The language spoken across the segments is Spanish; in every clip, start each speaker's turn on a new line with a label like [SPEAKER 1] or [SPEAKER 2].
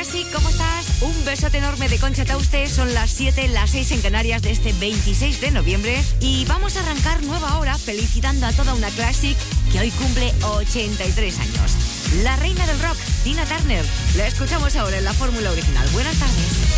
[SPEAKER 1] Classic, ¿cómo estás? Un besote enorme de Concha Tauste. Son las 7, las 6 en Canarias de este 26 de noviembre. Y vamos a arrancar nueva hora felicitando a toda una Classic que hoy cumple 83 años. La reina del rock, Tina Turner. La escuchamos ahora en la fórmula original. Buenas tardes.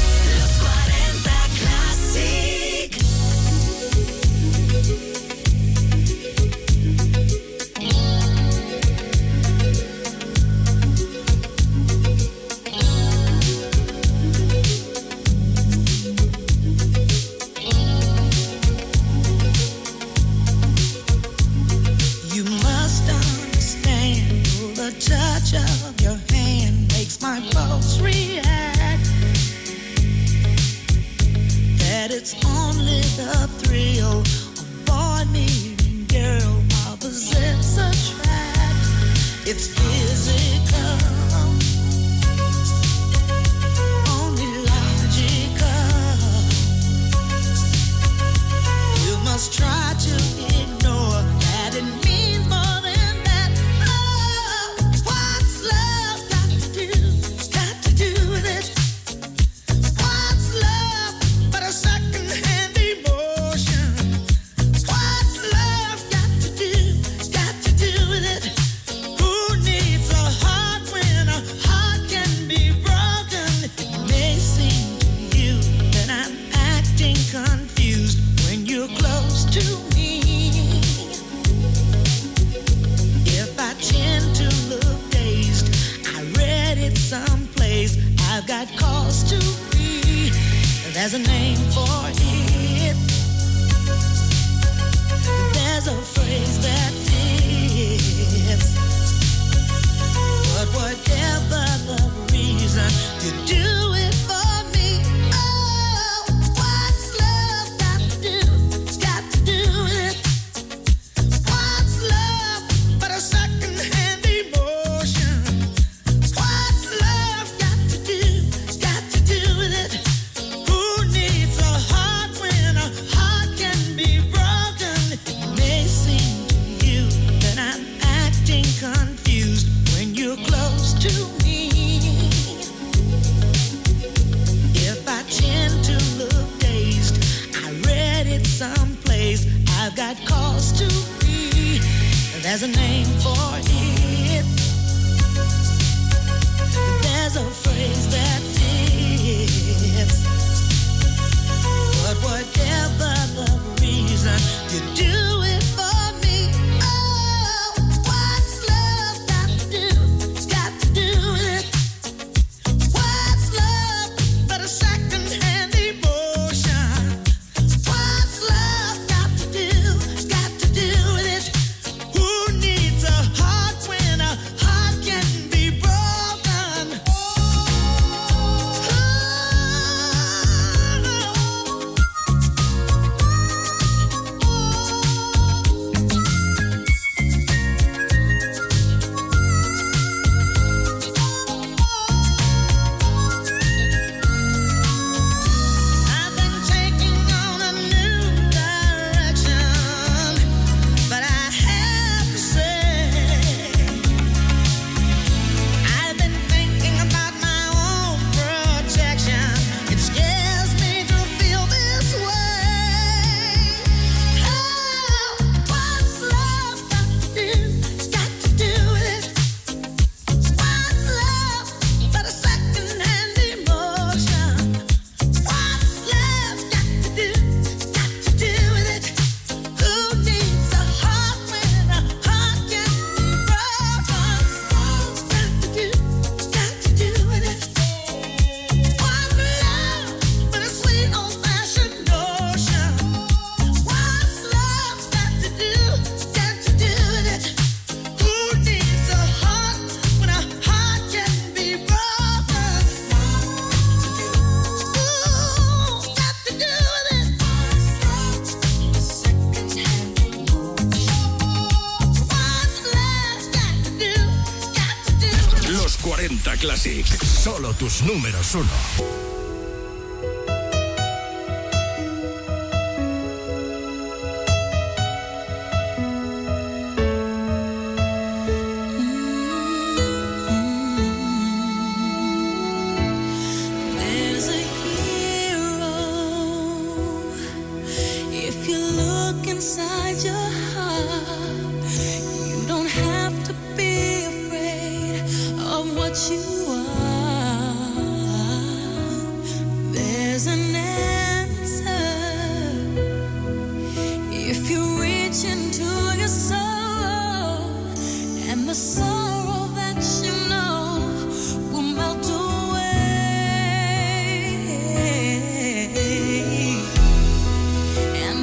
[SPEAKER 2] Tus números uno.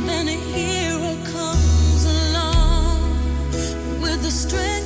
[SPEAKER 3] then a hero comes along with the strength.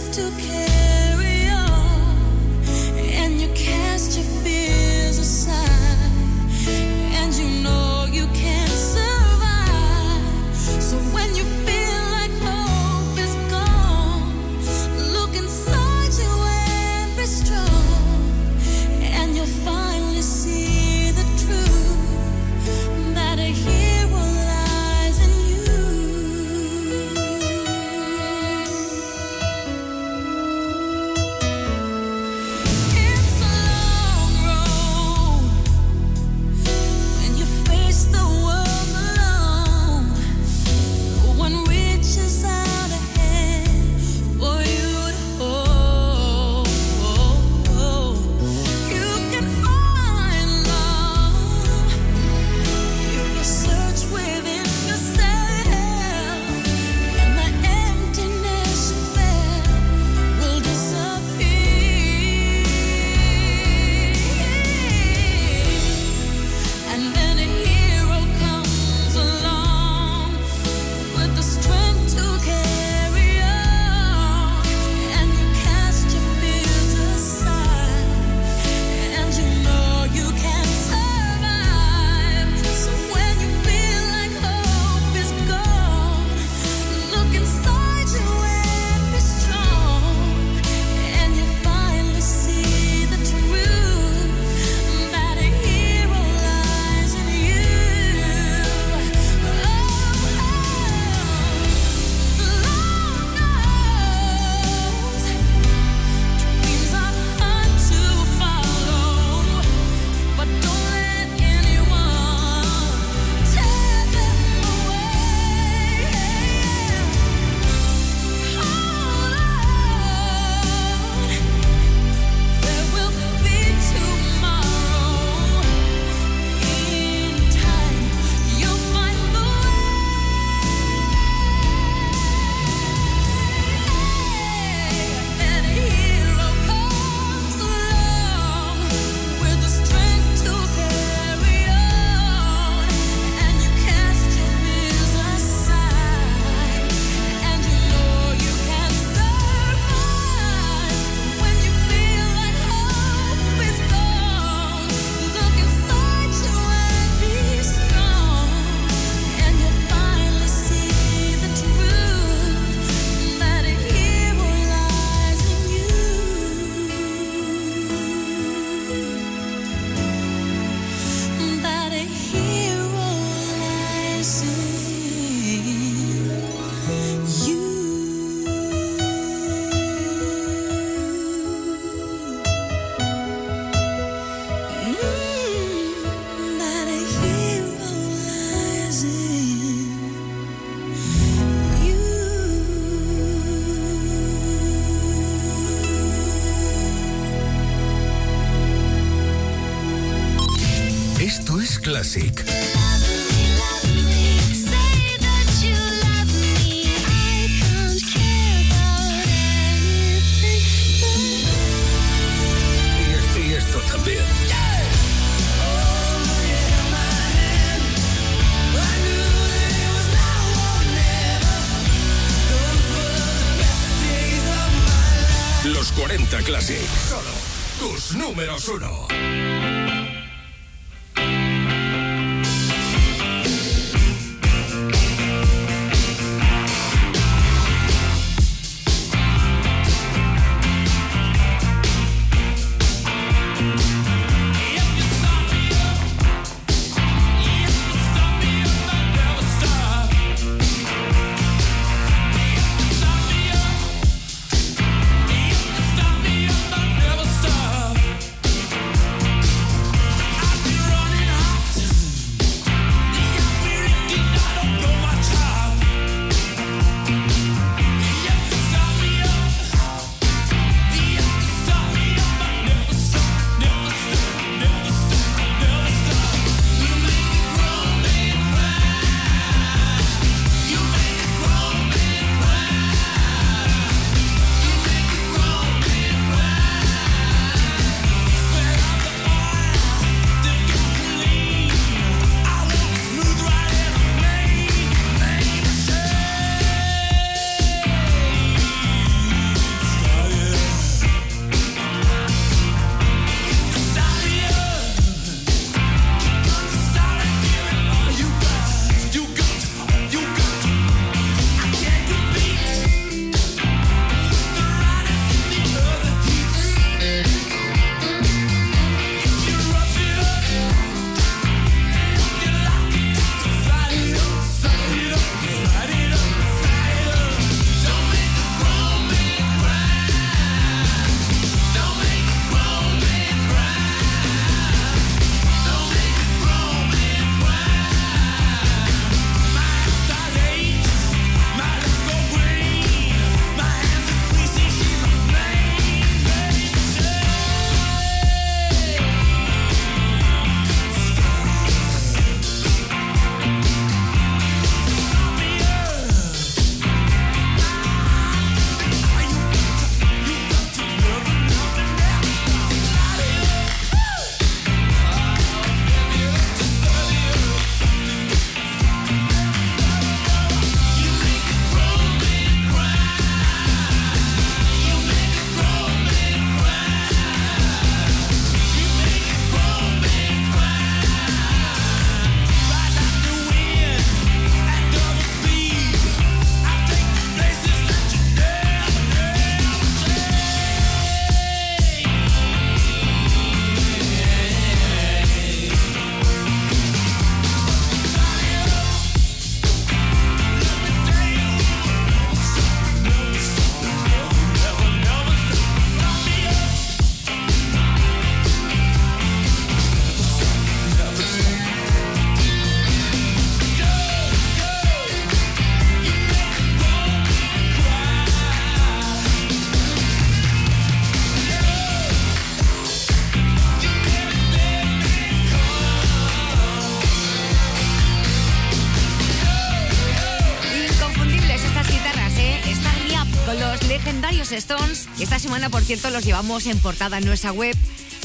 [SPEAKER 3] Semana, por cierto, los llevamos en portada en nuestra web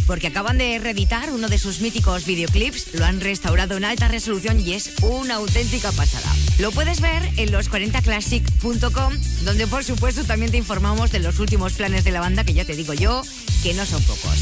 [SPEAKER 3] porque acaban de reeditar uno de sus míticos videoclips, lo han restaurado en alta resolución y es una auténtica pasada. Lo puedes ver en los40classic.com, donde por supuesto también te informamos de los últimos planes de la banda, que ya te digo yo, que no son pocos.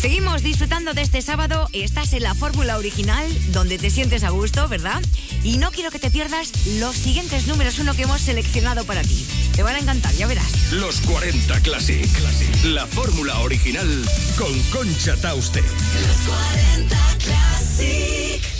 [SPEAKER 3] Seguimos disfrutando de este sábado. Estás en la fórmula original, donde te sientes a gusto, ¿verdad? Y no quiero que te pierdas los siguientes números uno que hemos seleccionado para ti. Te van a encantar, ya verás.
[SPEAKER 4] Los 40 Classic. Classic. La fórmula original con Concha Tauste.
[SPEAKER 5] Los 40 Classic.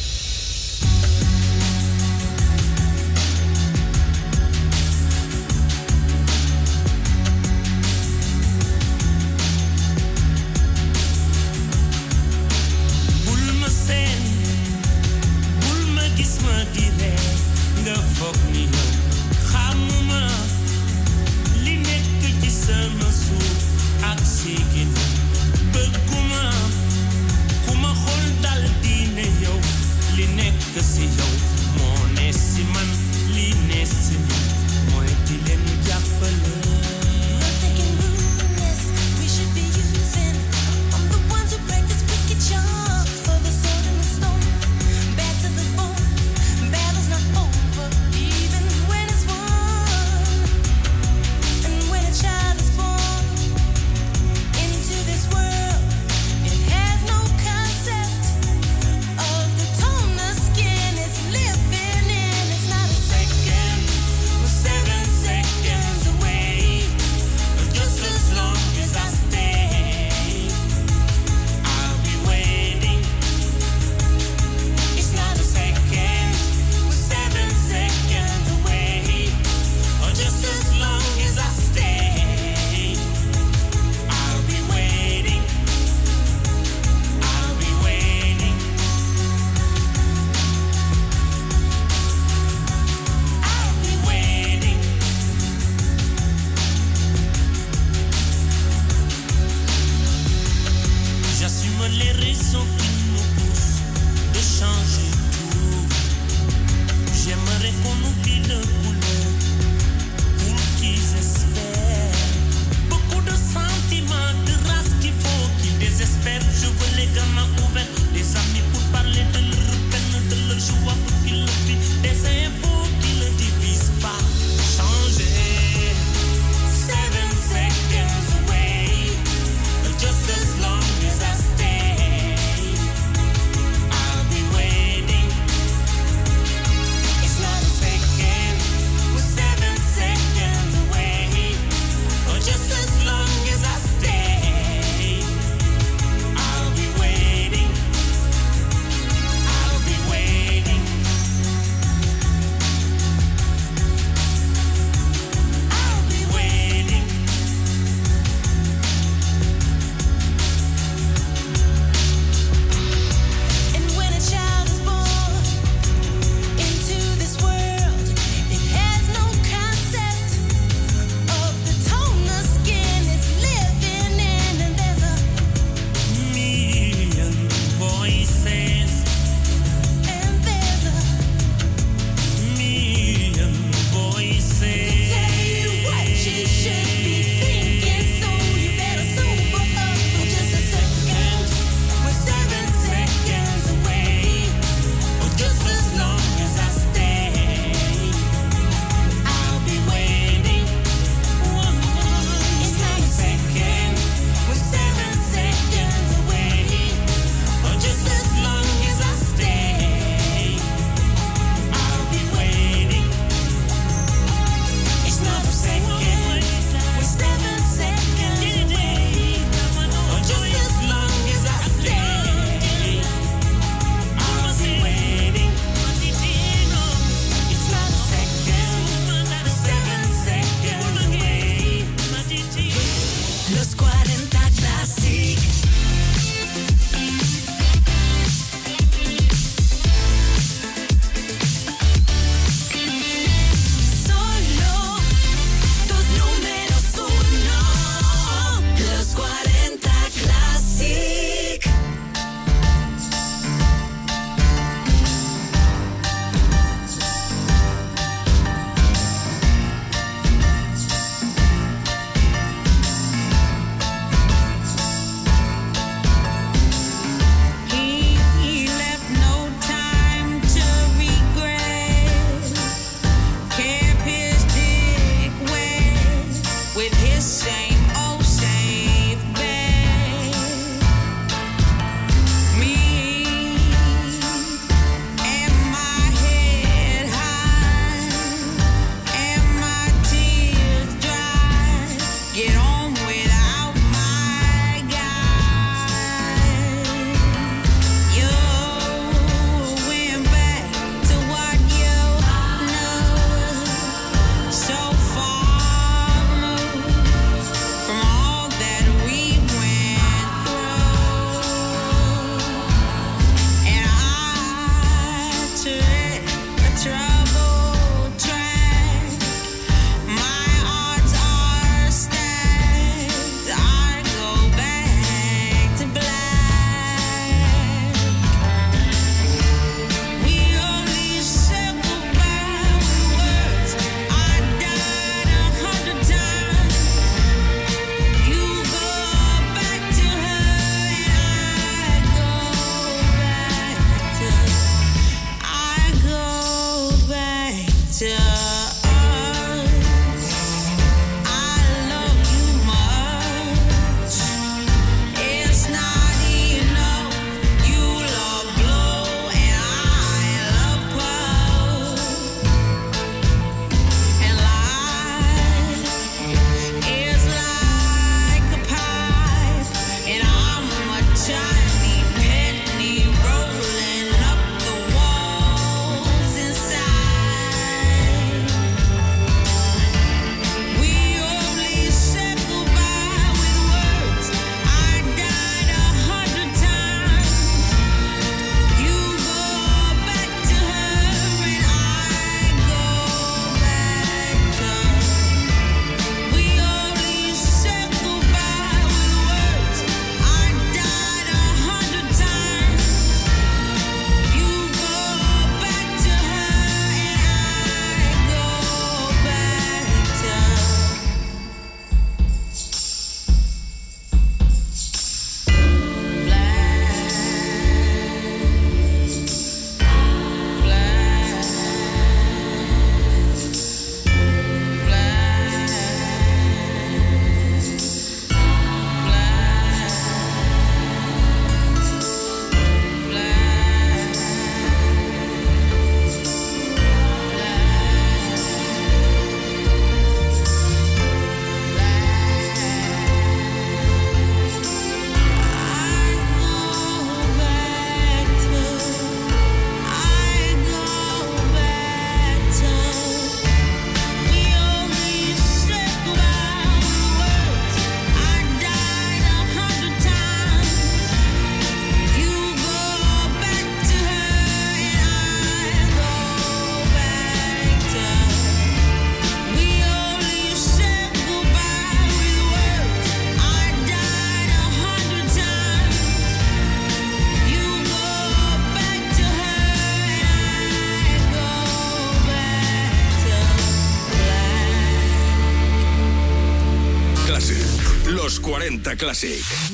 [SPEAKER 4] Classic.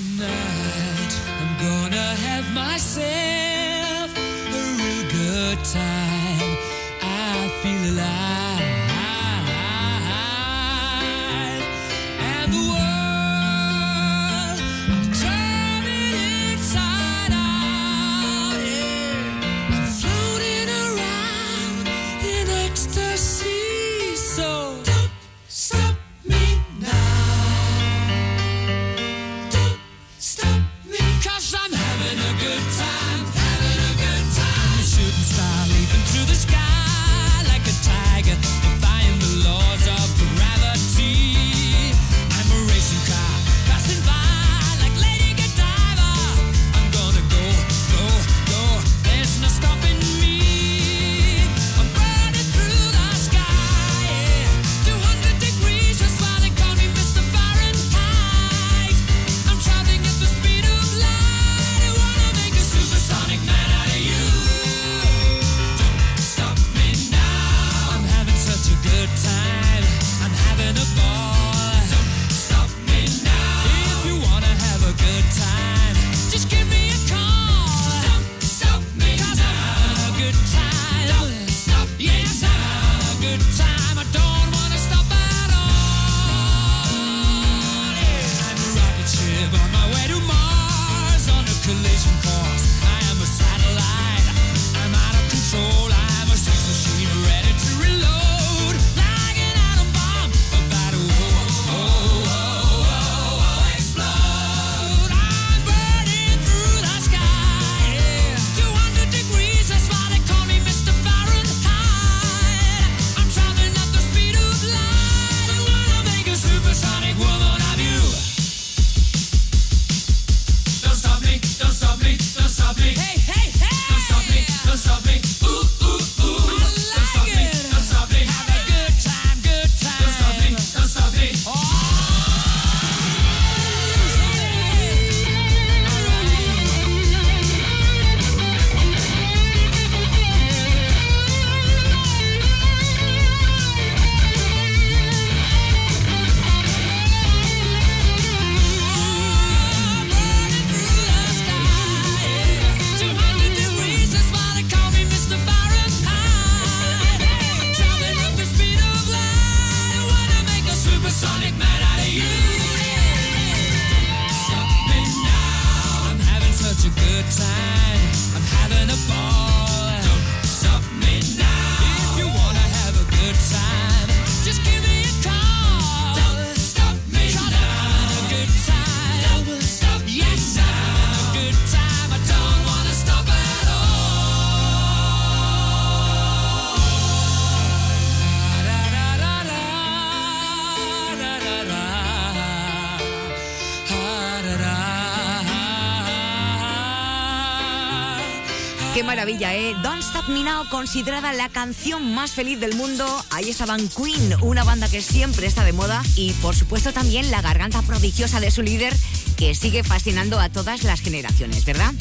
[SPEAKER 3] Minao, considerada la canción más feliz del mundo. Ahí estaban Queen, una banda que siempre está de moda. Y por supuesto también la garganta prodigiosa de su líder, que sigue fascinando a todas las generaciones, ¿verdad?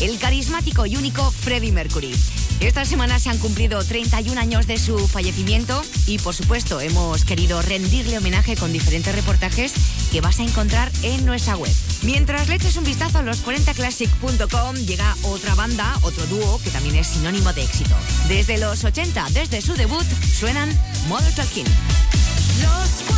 [SPEAKER 3] El carismático y único Freddie Mercury. Esta semana se han cumplido 31 años de su fallecimiento y por supuesto hemos querido rendirle homenaje con diferentes reportajes que vas a encontrar en nuestra web Mientras le eches un vistazo a los40classic.com, llega otra banda, otro dúo que también es sinónimo de éxito. Desde los 80, desde su debut, suenan Model Talking.
[SPEAKER 6] Los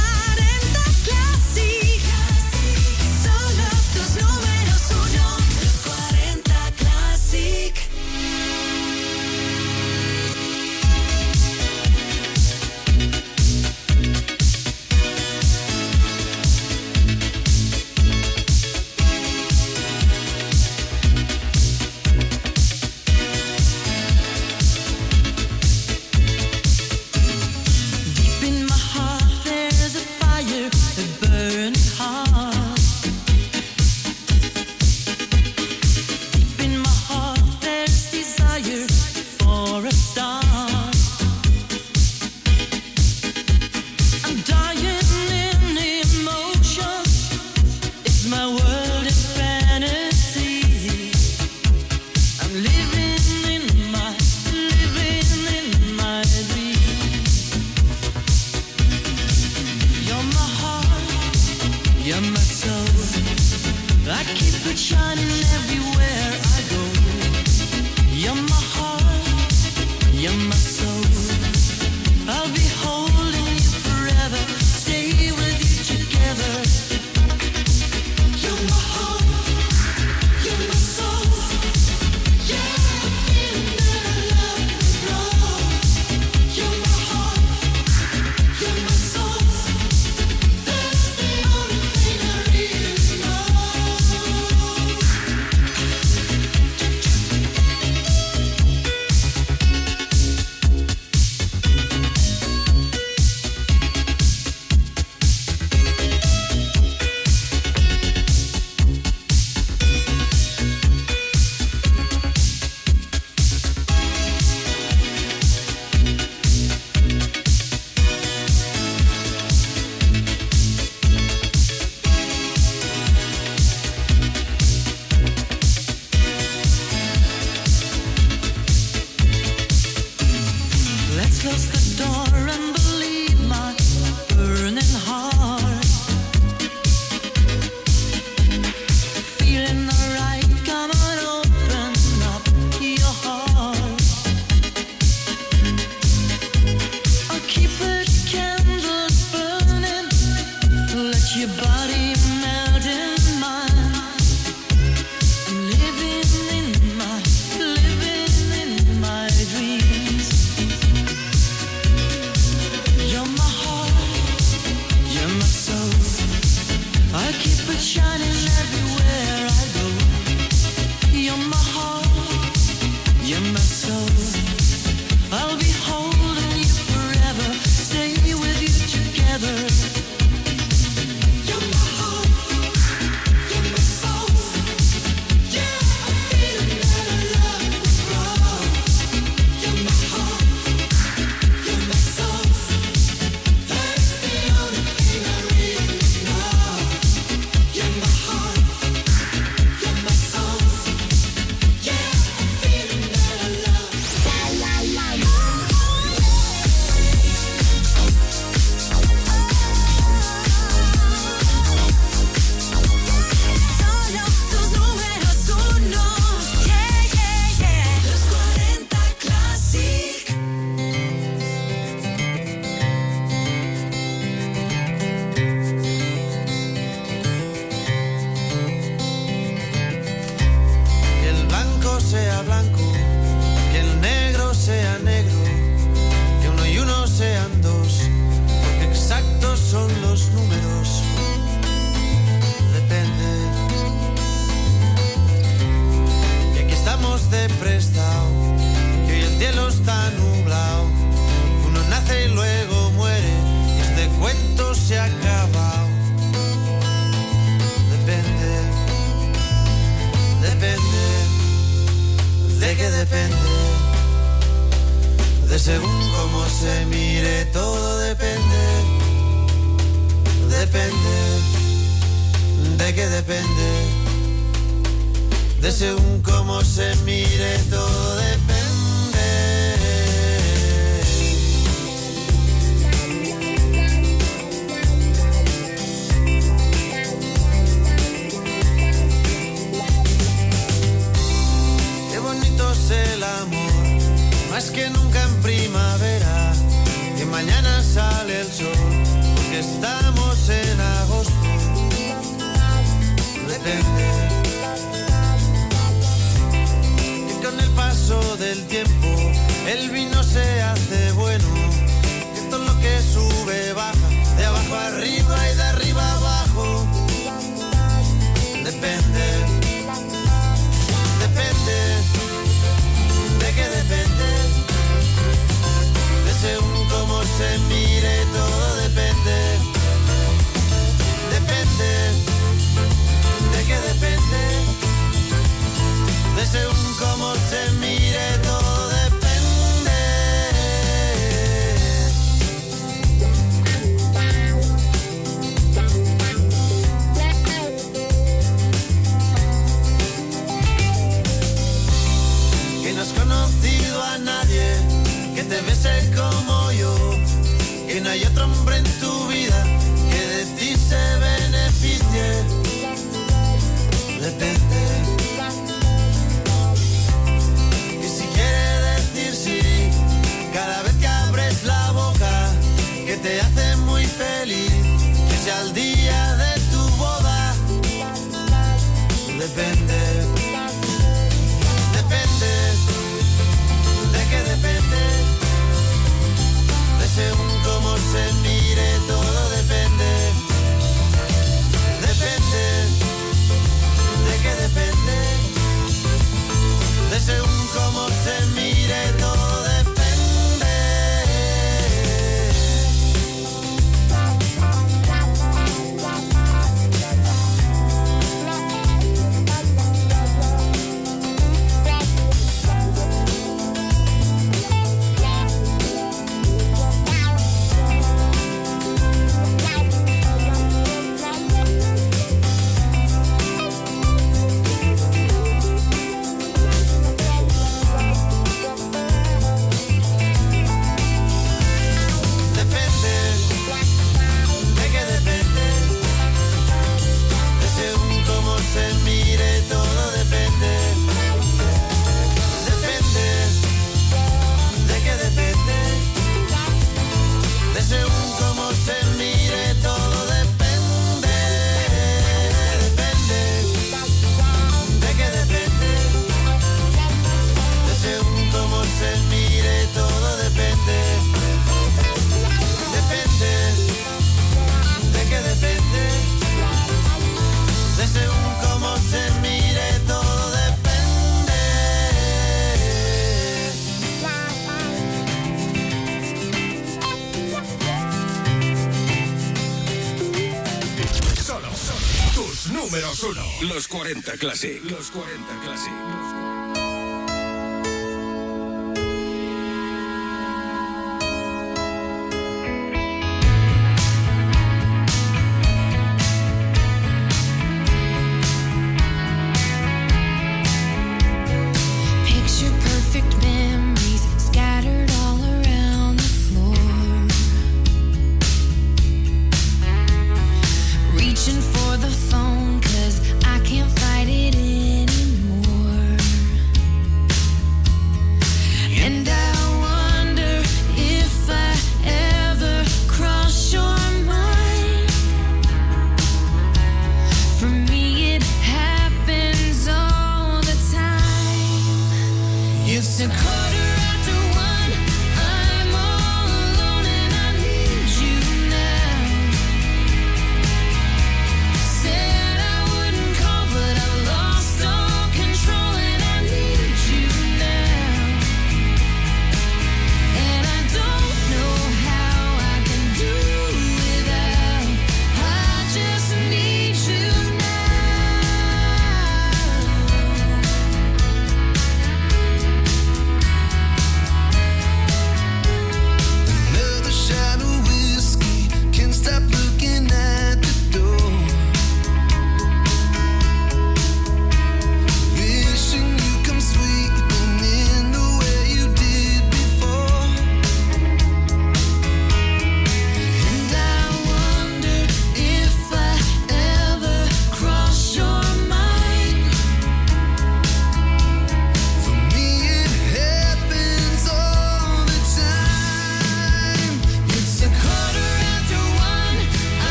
[SPEAKER 6] 40 Classic. Los 40 Classic.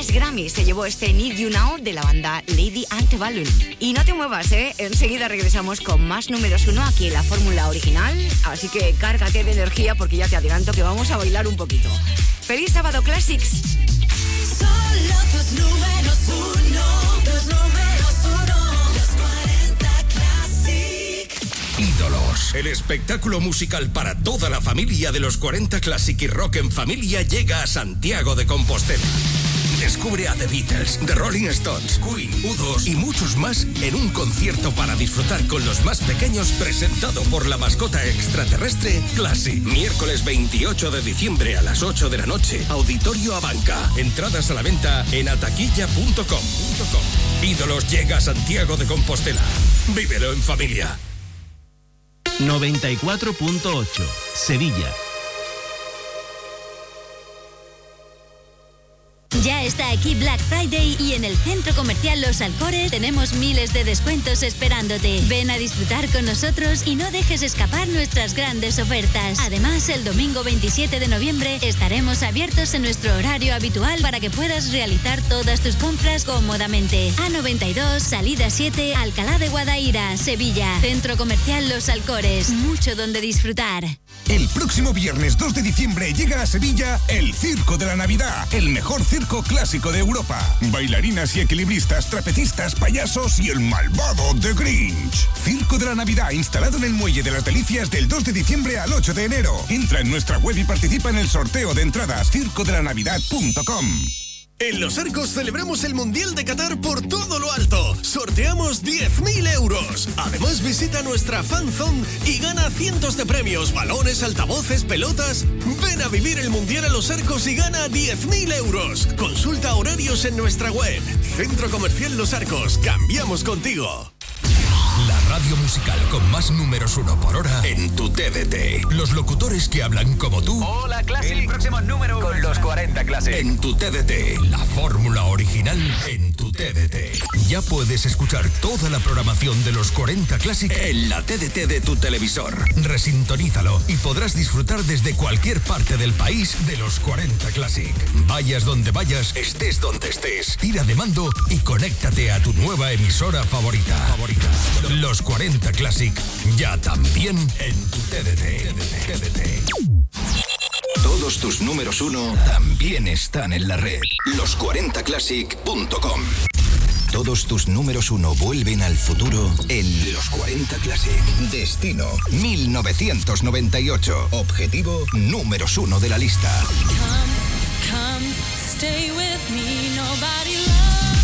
[SPEAKER 3] Tres Grammys se llevó este Need You Now de la banda Lady Antebellum. Y no te muevas, ¿eh? Enseguida regresamos con más números uno aquí en la fórmula original. Así que cárgate de energía porque ya te adelanto que vamos a bailar un poquito. ¡Feliz sábado Classics!
[SPEAKER 6] Solo tus números uno, tus números uno, los 40 Classic.
[SPEAKER 4] Ídolos. El espectáculo musical para toda la familia de los 40 Classic y Rock en Familia llega a Santiago de Compostela. Descubre a The Beatles, The Rolling Stones, Queen, U2 y muchos más en un concierto para disfrutar con los más pequeños presentado por la mascota extraterrestre Classy. Miércoles 28 de diciembre a las 8 de la noche, Auditorio Abanca. Entradas a la venta en ataquilla.com. Ídolos llega a Santiago de Compostela. Vívelo en familia.
[SPEAKER 7] 94.8 Sevilla.
[SPEAKER 8] Aquí Black Friday y en el Centro Comercial Los Alcores tenemos miles de descuentos esperándote. Ven a disfrutar con nosotros y no dejes escapar nuestras grandes ofertas. Además, el domingo 27 de noviembre estaremos abiertos en nuestro horario habitual para que puedas realizar todas tus compras cómodamente. A92, salida 7, Alcalá de Guadaira, Sevilla. Centro Comercial Los Alcores. Mucho donde disfrutar.
[SPEAKER 9] El próximo viernes 2 de diciembre llega a Sevilla el Circo de la Navidad, el mejor circo clásico de Europa. Bailarinas y equilibristas, trapecistas, payasos y el malvado The Grinch. Circo de la Navidad instalado en el Muelle de las Delicias del 2 de diciembre al 8 de enero. Entra en nuestra web y participa en el sorteo de entradas circodelannavidad.com.
[SPEAKER 10] En Los Arcos celebramos el Mundial de Qatar por todo lo alto. Sorteamos 10.000 euros. Además visita nuestra fanzone y gana cientos de premios, balones, altavoces, pelotas. Ven a vivir el Mundial a Los Arcos y gana 10.000 euros. Consulta horarios en nuestra web. Centro Comercial Los Arcos. Cambiamos contigo.
[SPEAKER 4] Radio musical con más números uno por hora en tu TDT. Los locutores que hablan como tú.
[SPEAKER 11] Hola, Classic. El próximo número con los 40 Classic.
[SPEAKER 4] En tu TDT. La fórmula original en tu TDT. Ya puedes escuchar toda la programación de los 40 Classic en la TDT de tu televisor. Resintonízalo y podrás disfrutar desde cualquier parte del país de los 40 Classic. Vayas donde vayas, estés donde estés. Tira de mando y conéctate a tu nueva emisora favorita. Favorita. Los 40 Classic ya también en tu TDT. Todos tus números uno también están en la red. Los40classic.com. Todos tus números uno vuelven al futuro en Los 40 Classic. Destino 1998. Objetivo números uno de la lista.
[SPEAKER 2] Come, stay with me. Nobody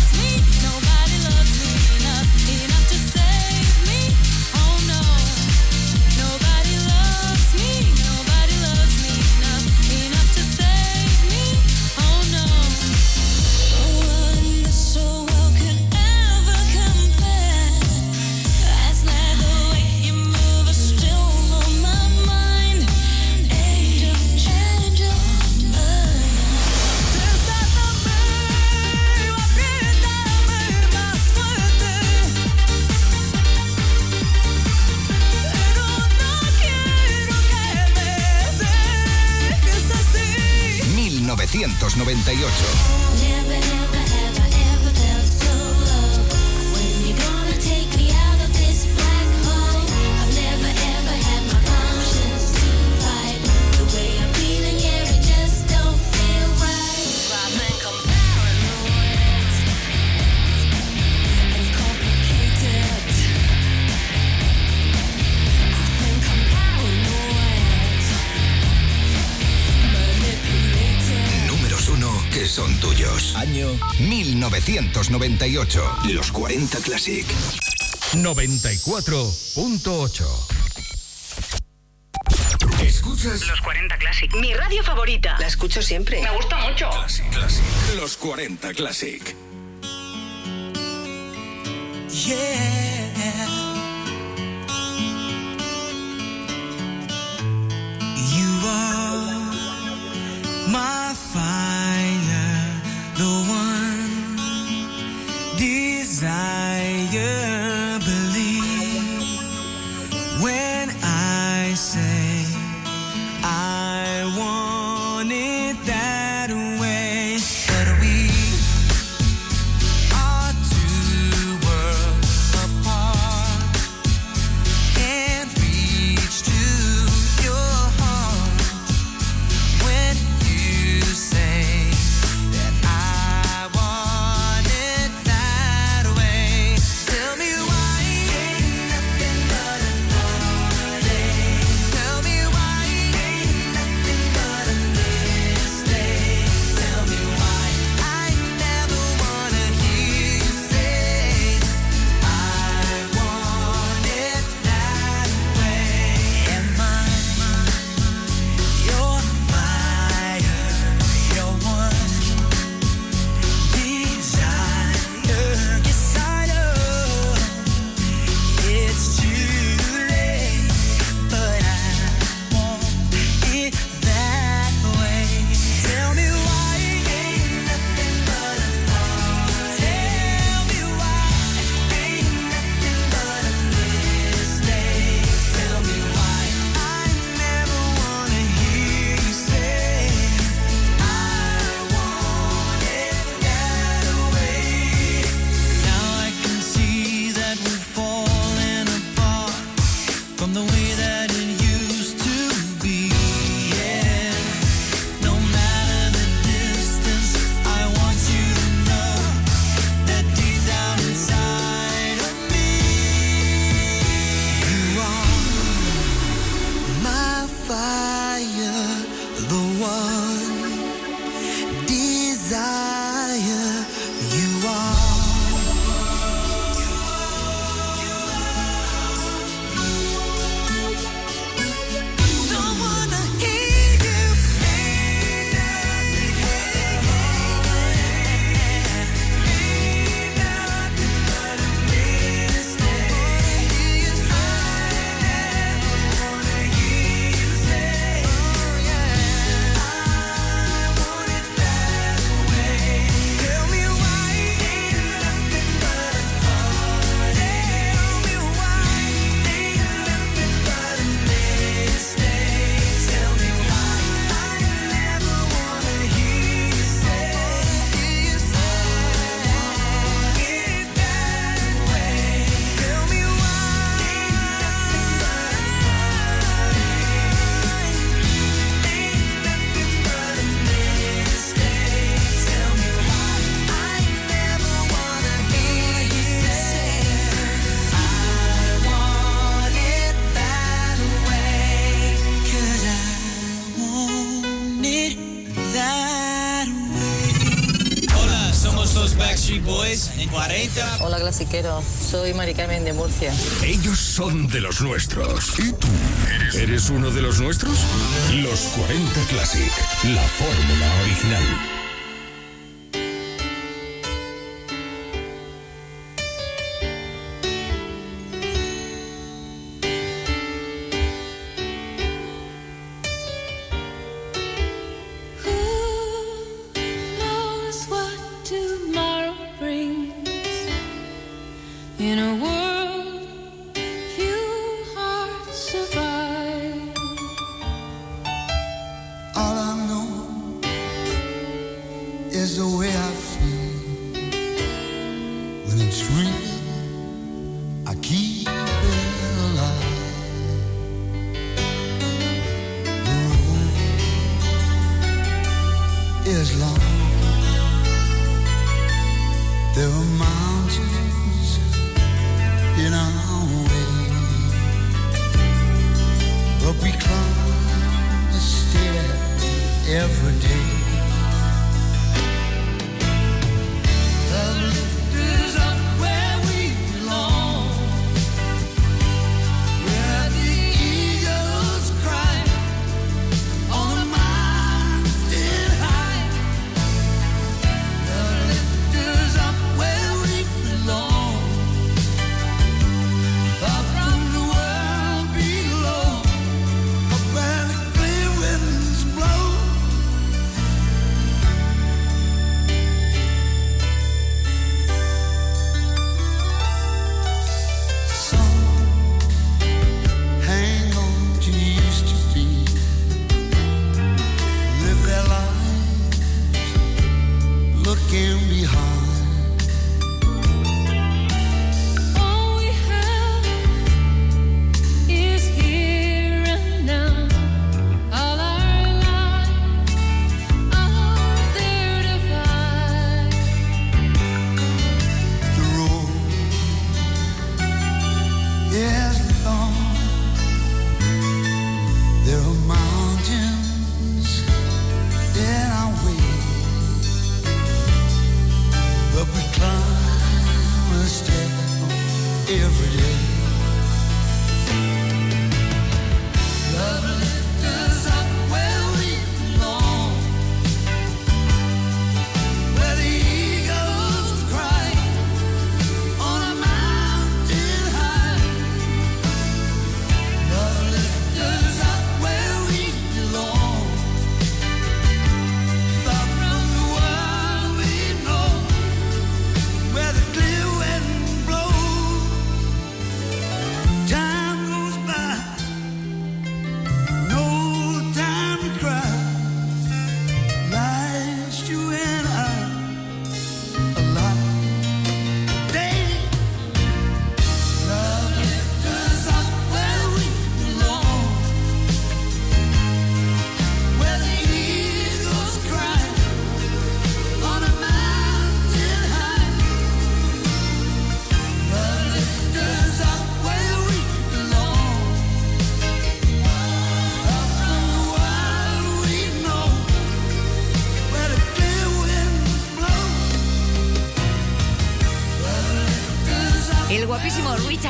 [SPEAKER 4] 1998. 1998. Los 40 Classic. 94.8. Escuchas
[SPEAKER 12] Los 40 Classic. Mi radio favorita. La escucho siempre. Me gusta mucho.
[SPEAKER 4] Classic, Classic. Los 40 Classic.
[SPEAKER 13] Yeah.
[SPEAKER 14] Boys en cuarentena.
[SPEAKER 15] Hola, clasiquero. Soy Mari Carmen de Murcia.
[SPEAKER 16] Ellos son de los nuestros. ¿Y tú? ¿Eres, ¿Eres uno de los nuestros? Los 40 Classic, la fórmula original.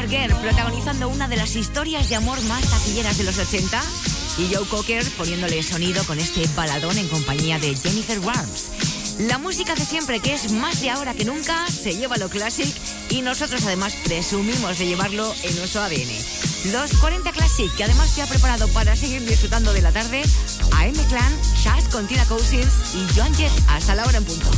[SPEAKER 17] Berger protagonizando una de las historias de amor más taquilleras de los 80 y Joe Cocker poniéndole sonido con este baladón en compañía de Jennifer Warms. La música de siempre, que es más de ahora que nunca, se lleva lo classic y nosotros además presumimos de llevarlo en nuestro ADN. Los 40 Classic, que además se ha preparado para seguir disfrutando de la tarde, AM Clan, Chas con Tina Cousins y John Jett hasta la hora en punto.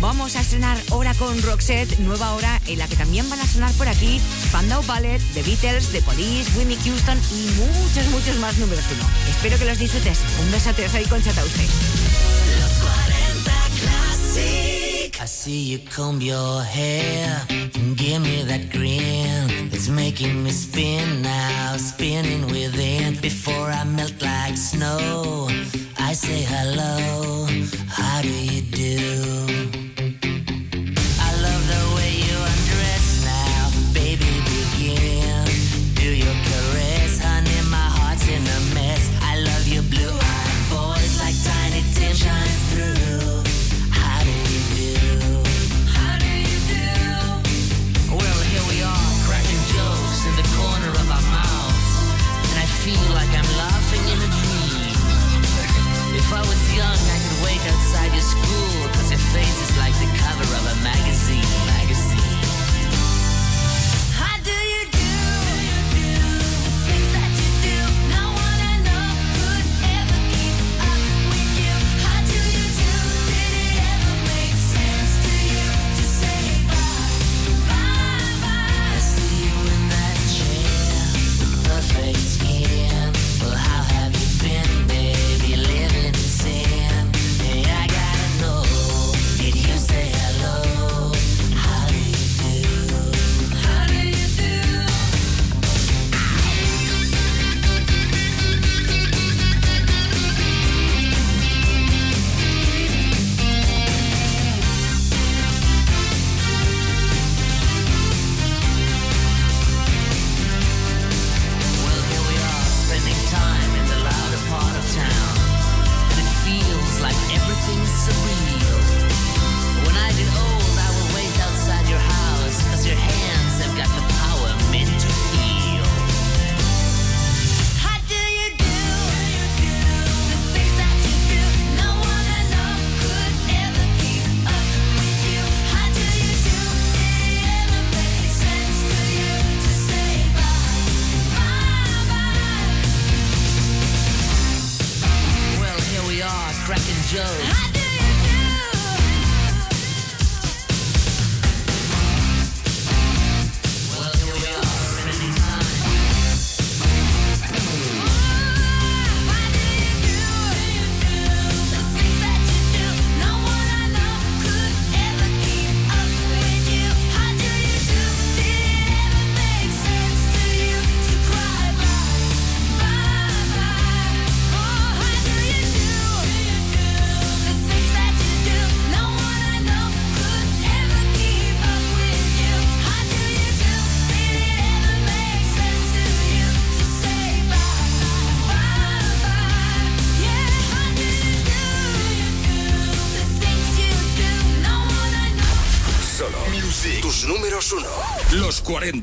[SPEAKER 3] Vamos a estrenar hora con Roxette, nueva hora en la que también van a sonar por aquí Fandao Ballet, The Beatles, The Police, Whitney Houston y muchos, muchos más números uno. Espero que los disfrutes. Un besote, soy Concha Tauste. Los 40 Classic.
[SPEAKER 18] I see you comb your hair and give me that grin. It's making me spin now, spinning within. Before I melt like snow, I say hello, how do you do?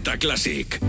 [SPEAKER 19] Los 40 Classic.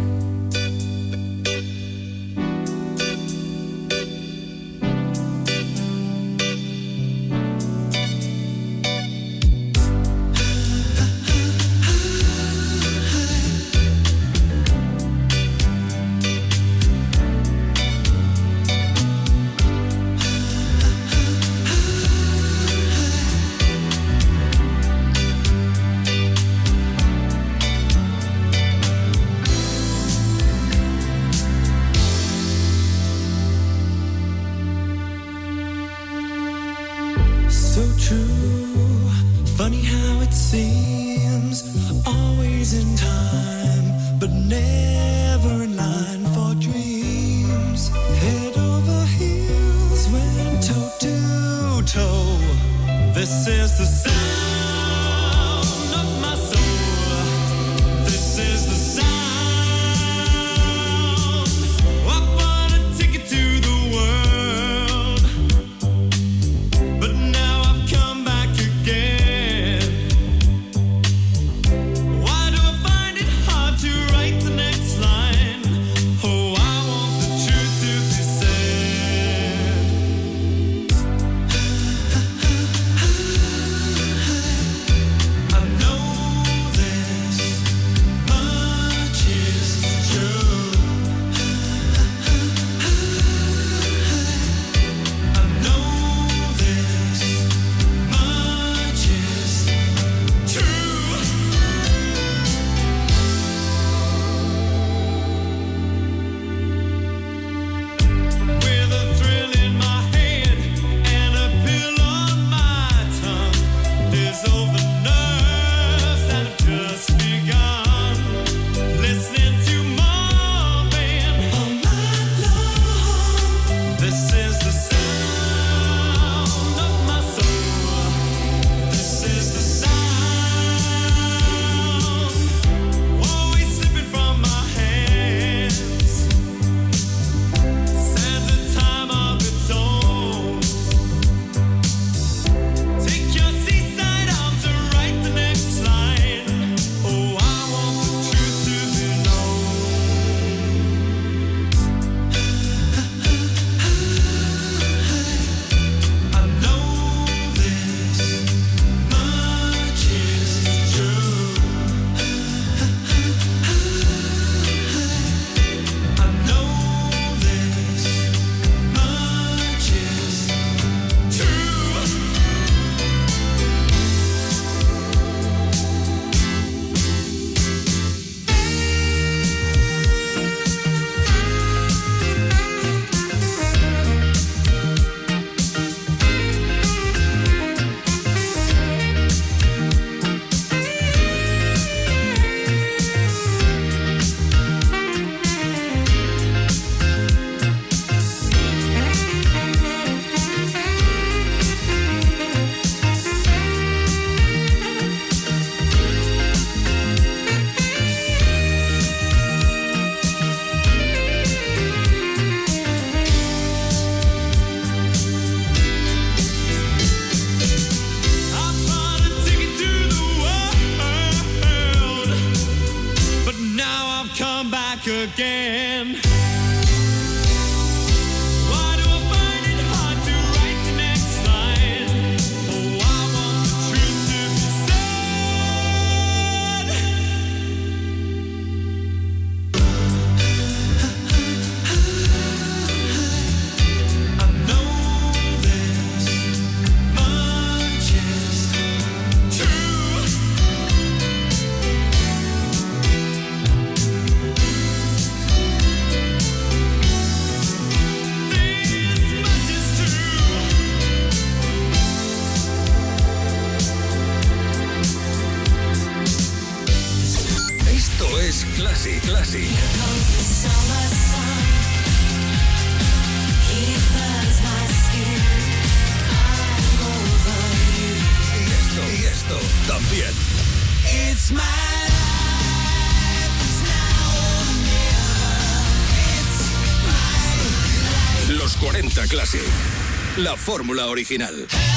[SPEAKER 20] la fórmula original.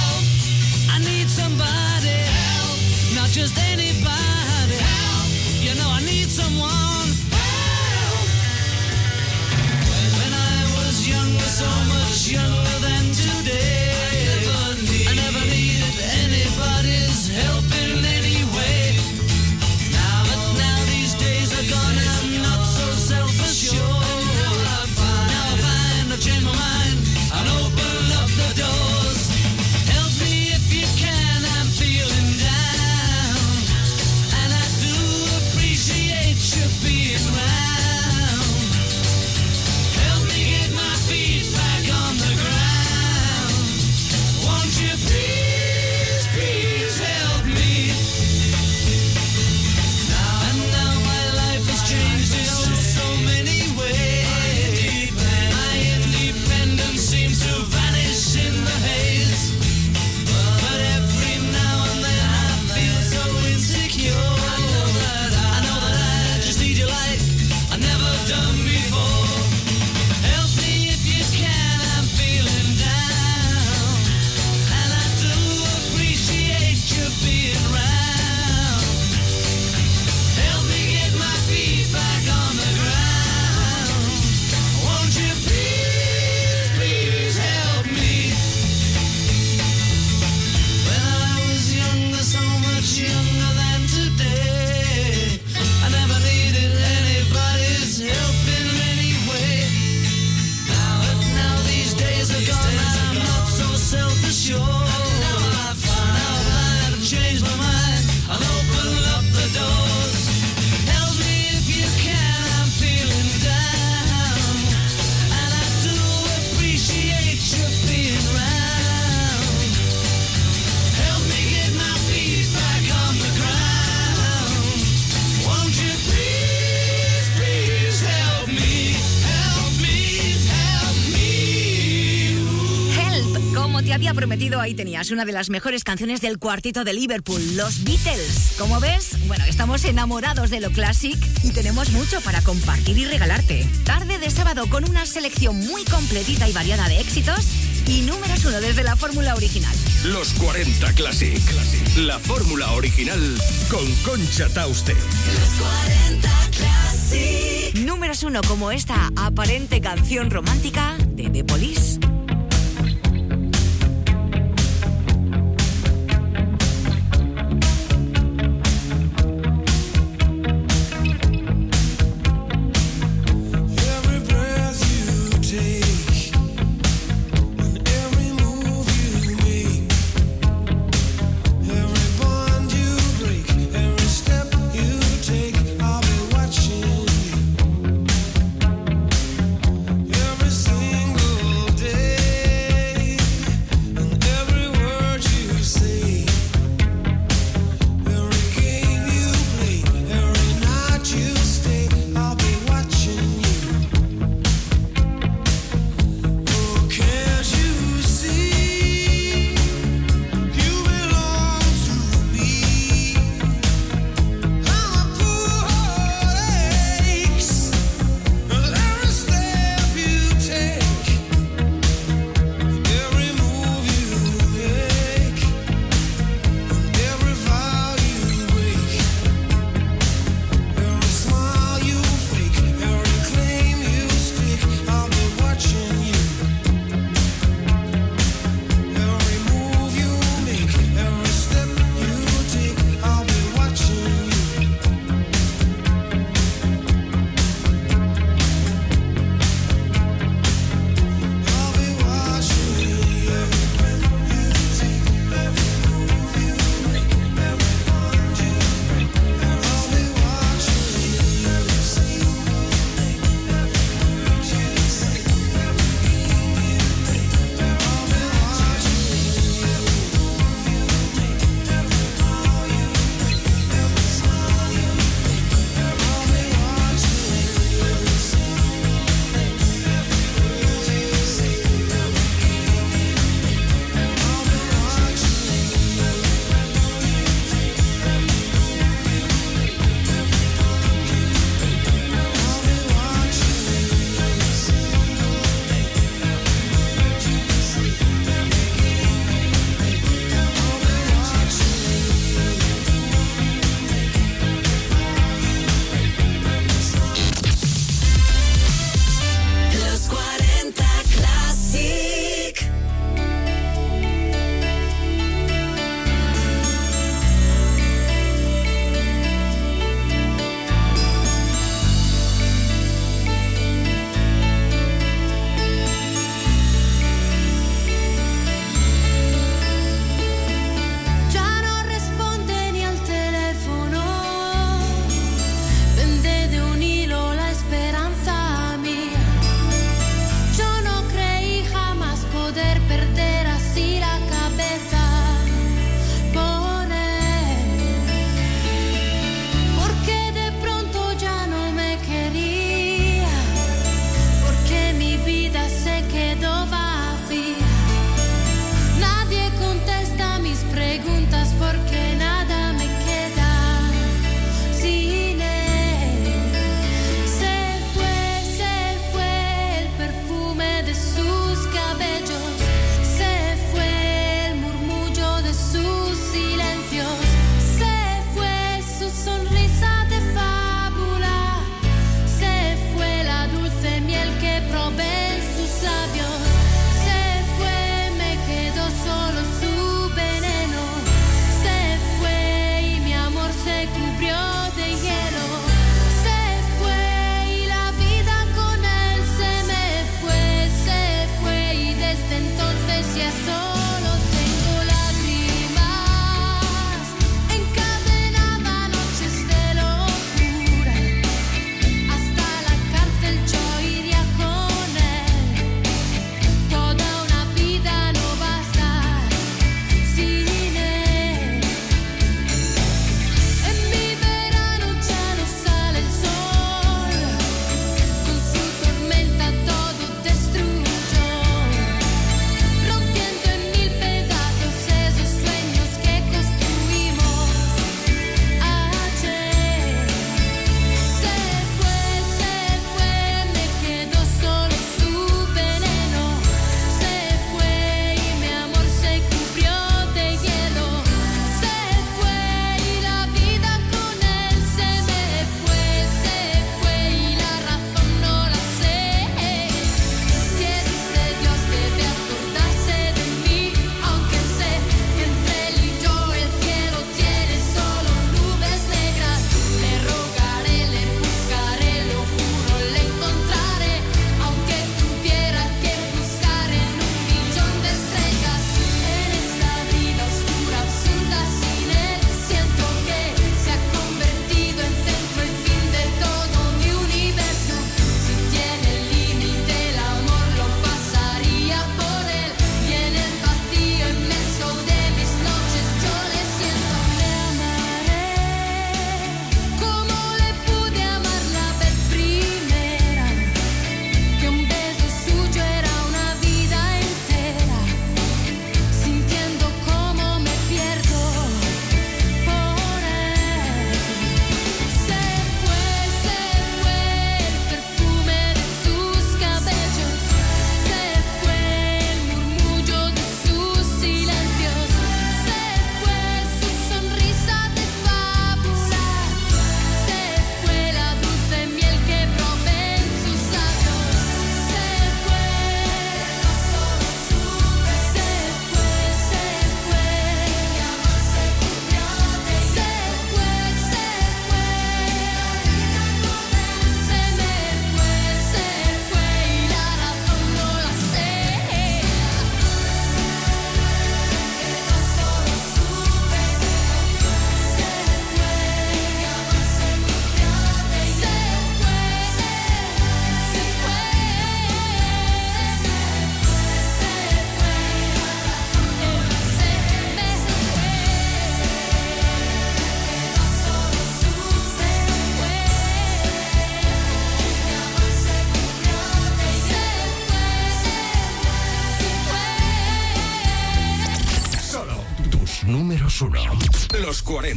[SPEAKER 21] una de las mejores canciones del cuartito de Liverpool, los Beatles. Como ves, bueno, estamos enamorados de lo classic y tenemos mucho para compartir y regalarte. Tarde de sábado con una selección muy completita y variada de éxitos y números uno desde la fórmula original.
[SPEAKER 20] Los 40 Classic. classic. La fórmula original con Concha Tauste. Los 40 Classic.
[SPEAKER 21] Números uno como esta aparente canción romántica de The Police.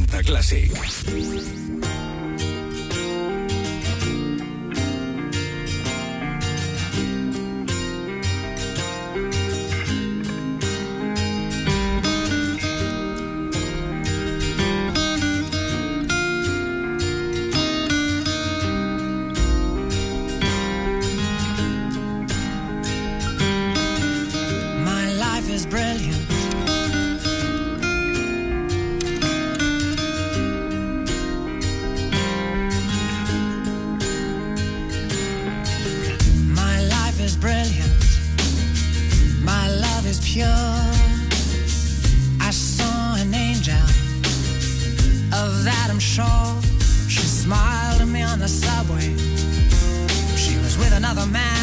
[SPEAKER 4] 40 Classic.
[SPEAKER 22] Love. I saw an angel. Of that I'm. She smiled at me on the subway. She was with another man.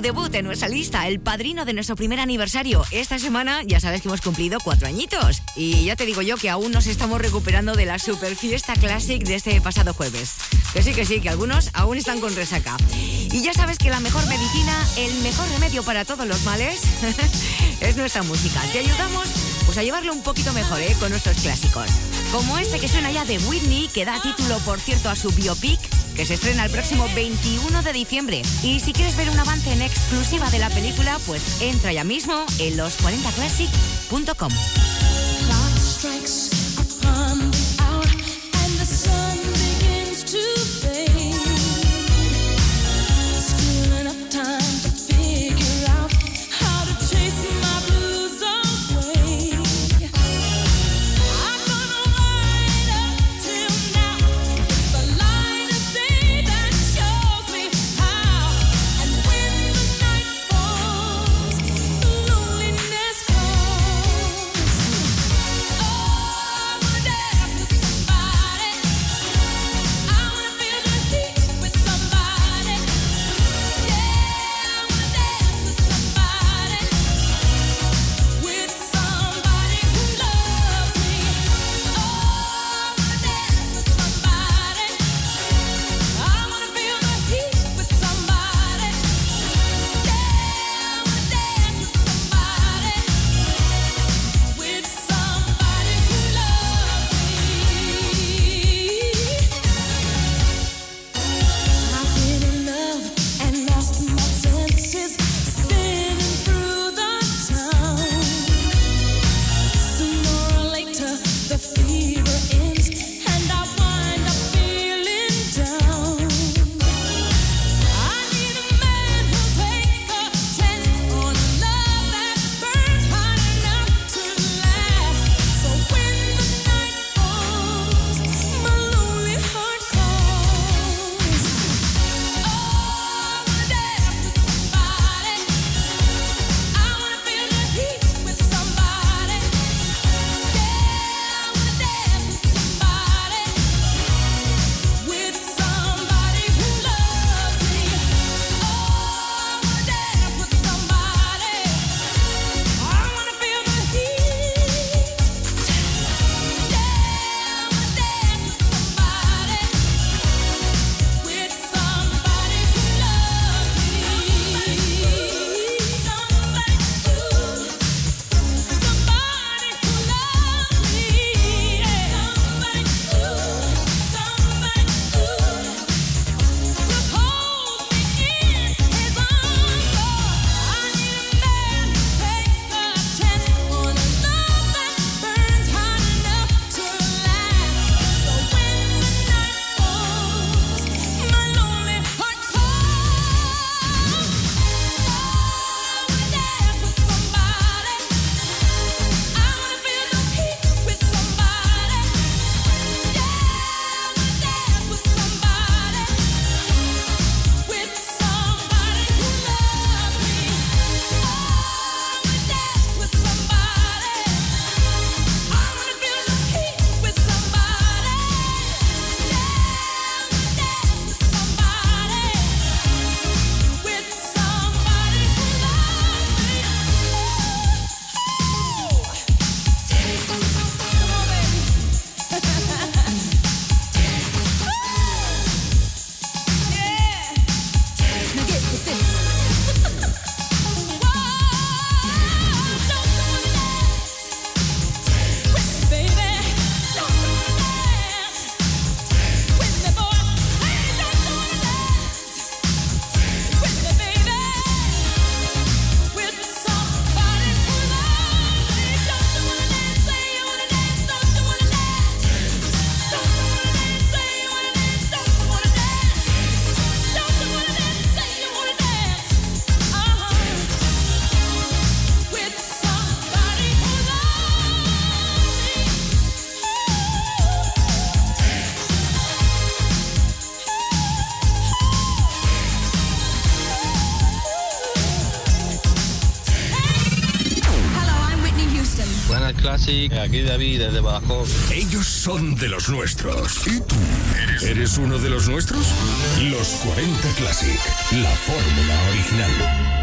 [SPEAKER 3] Debut en nuestra lista, el padrino de nuestro primer aniversario. Esta semana ya sabes que hemos cumplido cuatro añitos. Y ya te digo yo que aún nos estamos recuperando de la super fiesta classic de este pasado jueves. Que sí, que sí, que algunos aún están con resaca. Y ya sabes que la mejor medicina, el mejor remedio para todos los males, es nuestra música. Te ayudamos pues a llevarlo un poquito mejor, ¿eh? Con nuestros clásicos. Como este que suena ya de Whitney, que da título, por cierto, a su biopic, que se estrena el próximo 21 de diciembre. Y si quieres ver un avance en exclusiva de la película, pues entra ya mismo en los40classic.com.
[SPEAKER 23] Aquí David desde Badajoz.
[SPEAKER 4] Ellos son de los nuestros. ¿Y tú? ¿Eres, eres uno de los nuestros? Los 40 Classic. La fórmula original.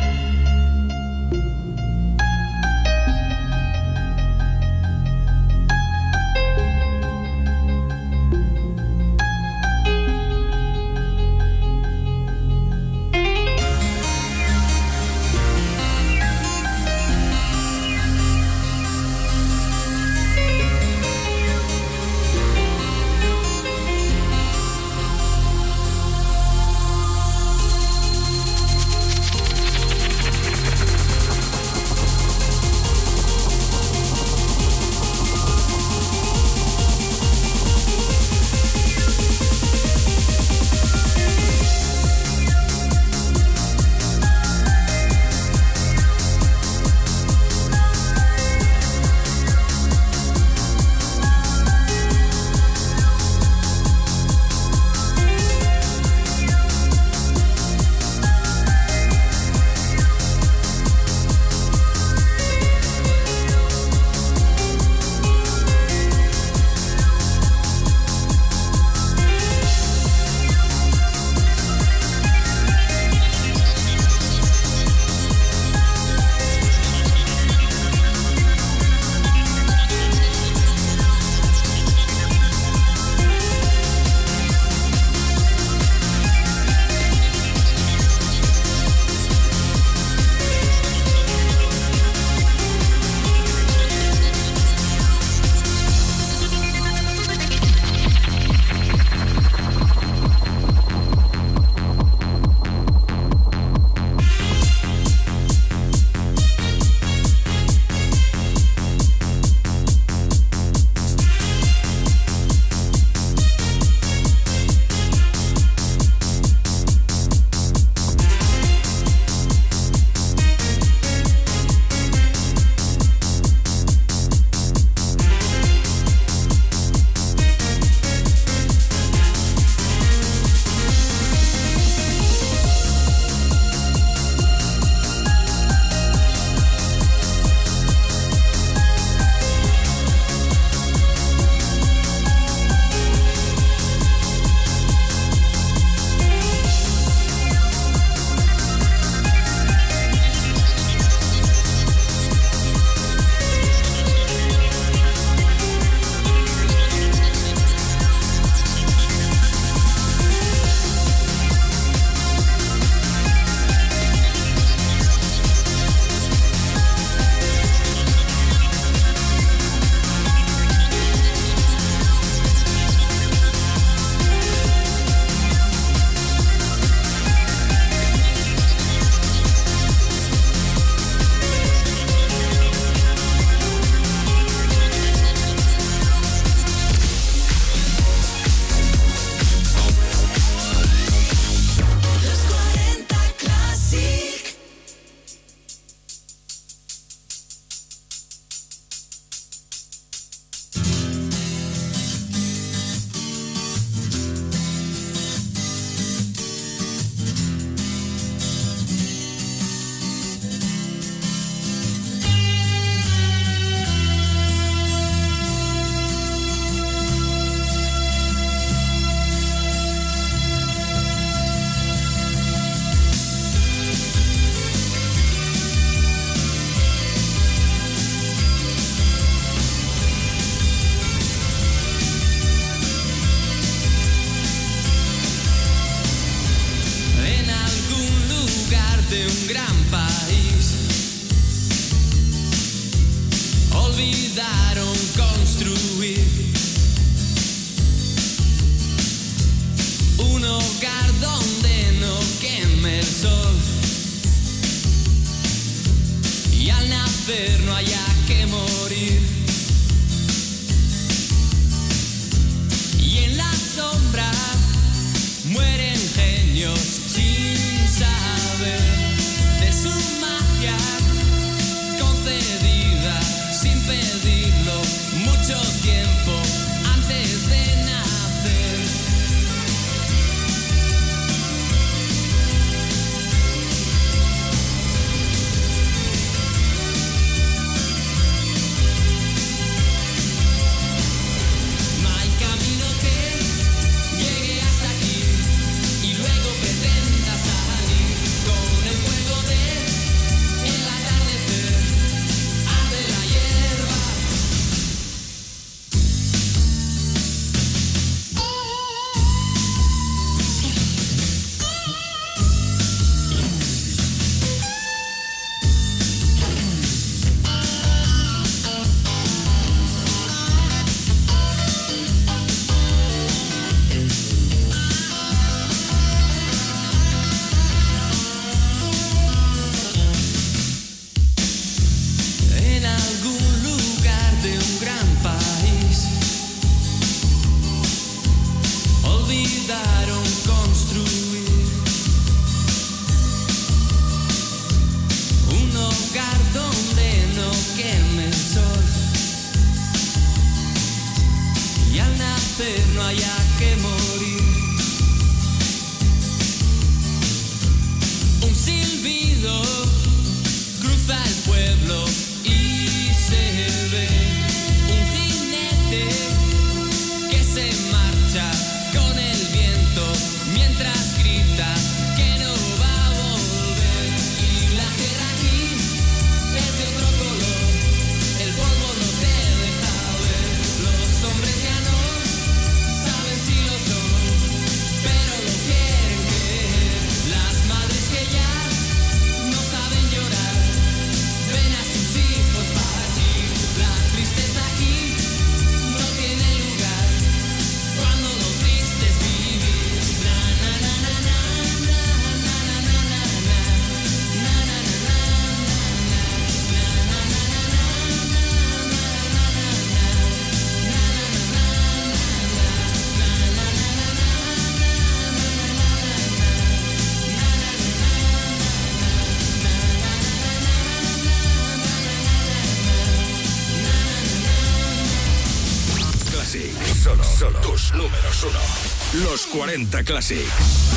[SPEAKER 21] 90 Classics.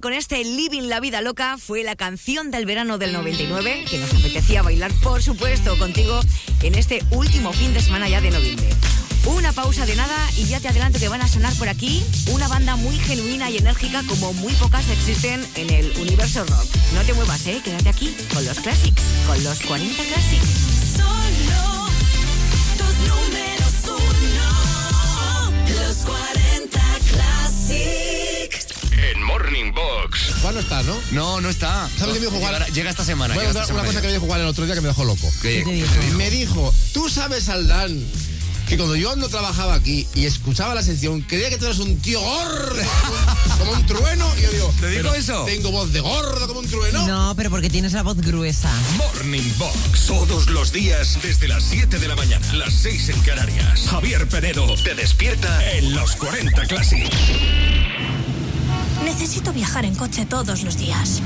[SPEAKER 21] Con este Living la Vida Loca fue la canción del verano del 99 que nos apetecía bailar, por supuesto, contigo en este último fin de semana ya de noviembre. Una pausa de nada y ya te adelanto que van a sonar por aquí una banda muy genuina y enérgica como muy pocas existen en el universo rock. No te muevas. ¿eh? Quédate aquí con los Classics, con los 40 Classics.
[SPEAKER 6] Solo dos números uno, los 40 Classics
[SPEAKER 4] en Morning Box.
[SPEAKER 24] Juan no está, ¿no?
[SPEAKER 13] No, no está.
[SPEAKER 24] ¿Sabes qué me dijo Juan?
[SPEAKER 13] Llega, esta semana.
[SPEAKER 24] Bueno,
[SPEAKER 13] llega esta
[SPEAKER 24] una cosa que me dijo Juan el otro día que me dejó loco. Me dijo, tú sabes, Aldán,
[SPEAKER 25] que cuando yo no trabajaba aquí y escuchaba la sección, creía que tú eras un tío gordo, como un trueno. Y yo digo,
[SPEAKER 4] ¿te
[SPEAKER 25] digo
[SPEAKER 4] eso?
[SPEAKER 25] Tengo voz de gordo como un trueno.
[SPEAKER 26] No, pero porque tienes la voz gruesa.
[SPEAKER 4] Morning Box, todos los días desde las 7 de la mañana, las 6 en Canarias. Javier Penedo te despierta en los 40 Classic.
[SPEAKER 27] Necesito viajar en coche todos los días.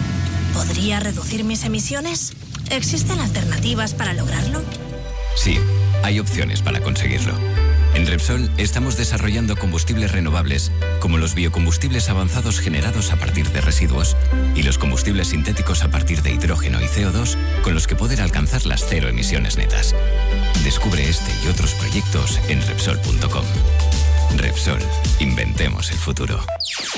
[SPEAKER 27] ¿Podría reducir mis emisiones? ¿Existen alternativas para lograrlo?
[SPEAKER 11] Sí, hay opciones para conseguirlo. En Repsol estamos desarrollando combustibles renovables, como los biocombustibles avanzados generados a partir de residuos y los combustibles sintéticos a partir de hidrógeno y CO2, con los que poder alcanzar las cero emisiones netas. Descubre este y otros proyectos en Repsol.com. Repsol, inventemos el futuro.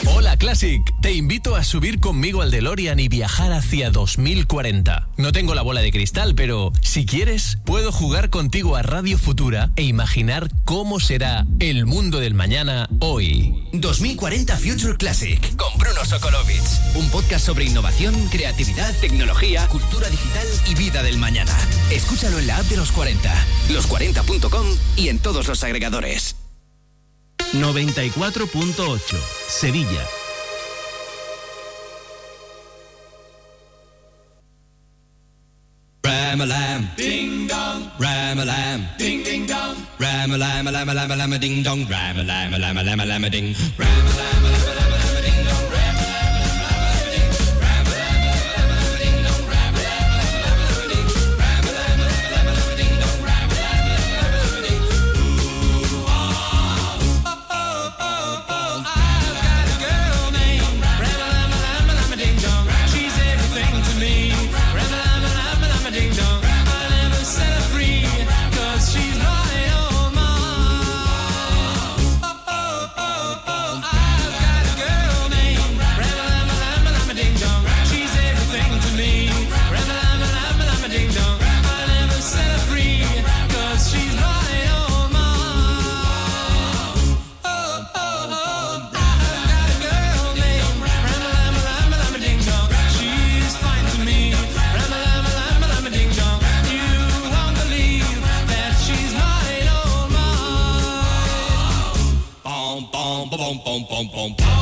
[SPEAKER 10] Hola Classic, te invito a subir conmigo al DeLorean y viajar hacia 2040. No tengo la bola de cristal, pero si quieres, puedo jugar contigo a Radio Futura e imaginar cómo será el mundo del mañana hoy.
[SPEAKER 28] 2040 Future Classic con Bruno Sokolovic. Un podcast sobre innovación, creatividad, tecnología, cultura digital y vida del mañana. Escúchalo en la app de los 40, los40.com y en todos los agregadores.
[SPEAKER 13] 94.8 Sevilla.
[SPEAKER 29] Ram-a-lam, ding dong, ding ding dong, dong, 嘣嘣嘣嘣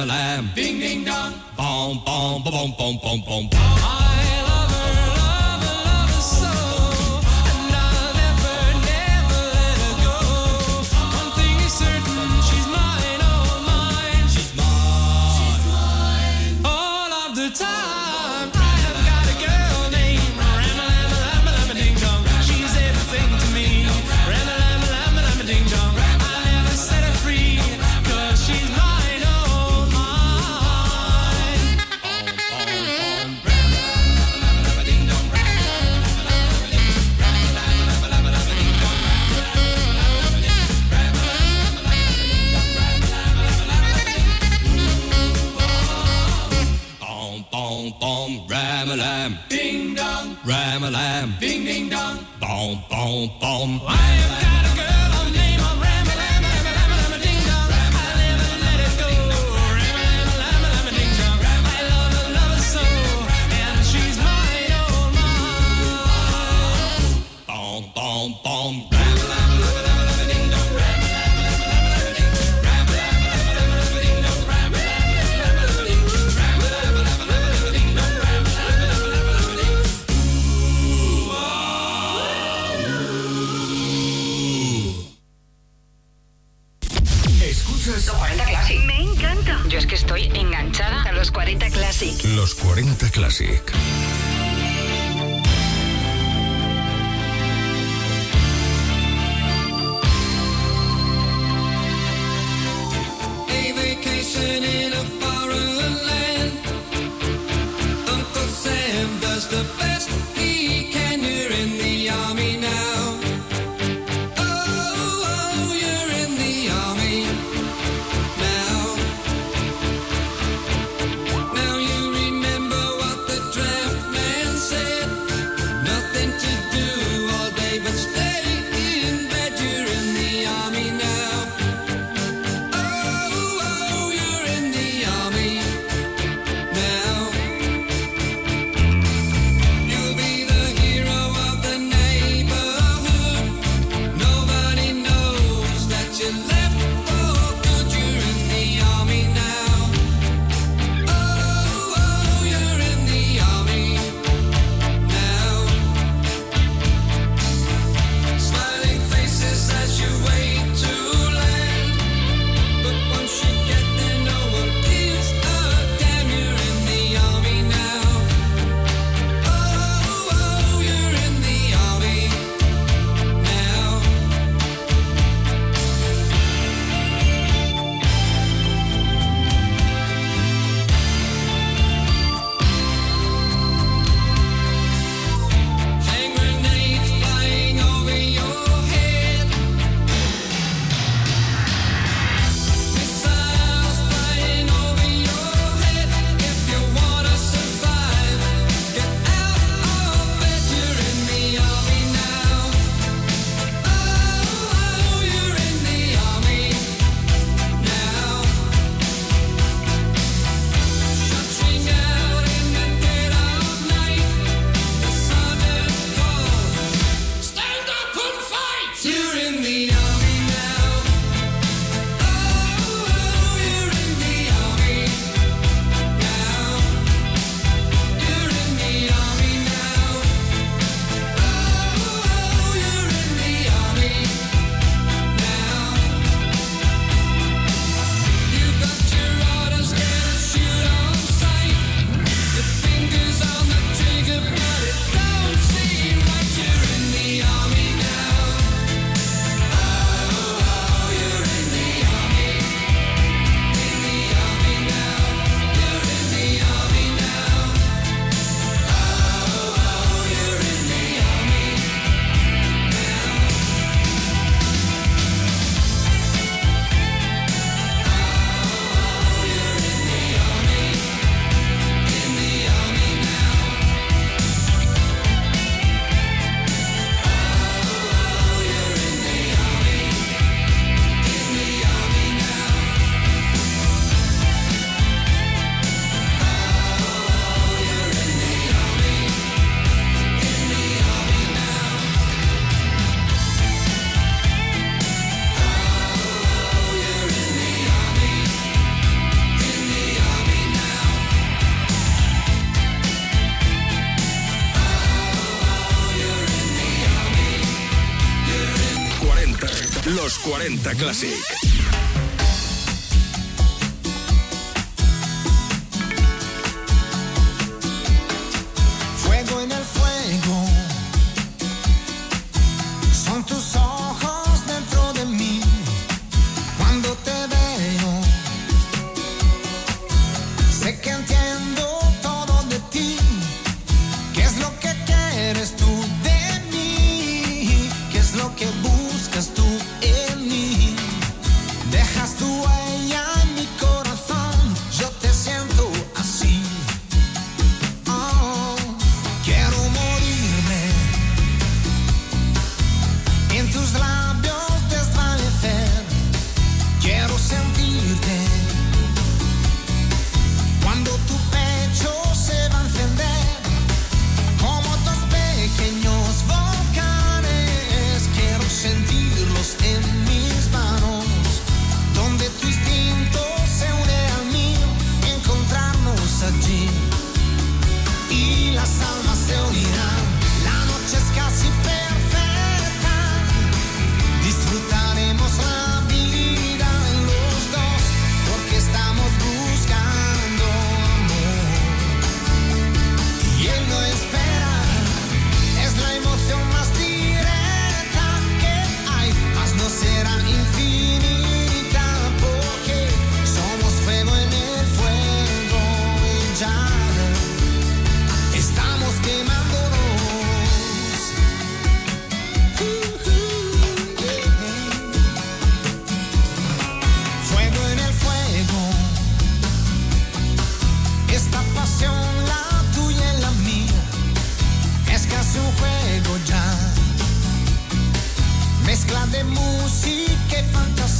[SPEAKER 29] dong. Ram-a-lam. Ding ding dong. Bom, bom, bom, bom, bom, bom, bom.
[SPEAKER 4] pom
[SPEAKER 12] pom. 40 Classic.
[SPEAKER 16] las almas se unirán. La noche es casi perfecta.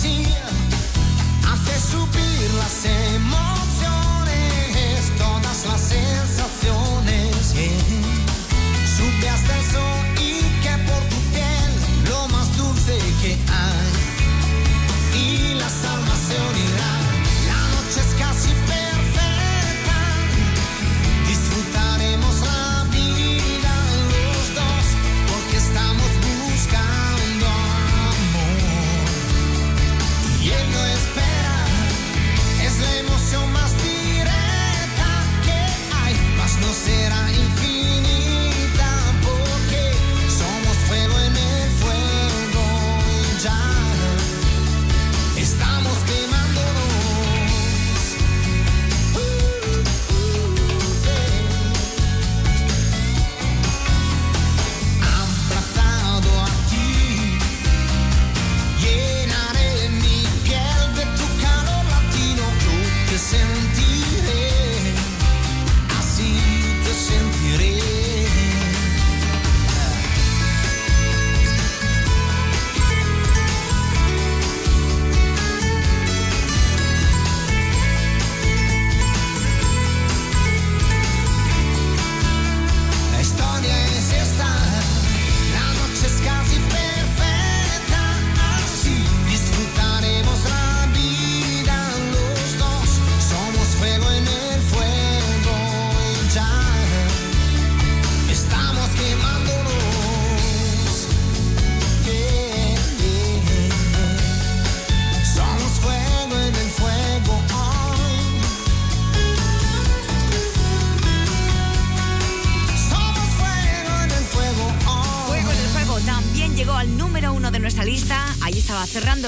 [SPEAKER 16] see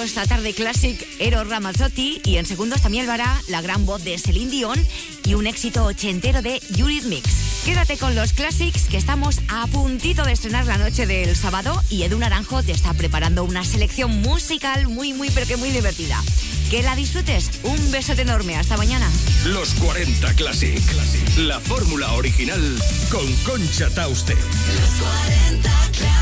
[SPEAKER 16] esta
[SPEAKER 3] tarde Classic Ero Ramazzotti y en segundos también Alvará, la gran voz de Celine Dion y un éxito ochentero de Eurythmics. Quédate con los Classics que estamos a puntito de estrenar la noche del sábado y Edu Naranjo te está preparando una selección musical muy, muy, pero que muy divertida. Que la disfrutes. Un besote enorme. Hasta mañana.
[SPEAKER 4] Los 40 Classic. Classic. La fórmula original con Concha Tauste.
[SPEAKER 6] Los 40 Classic.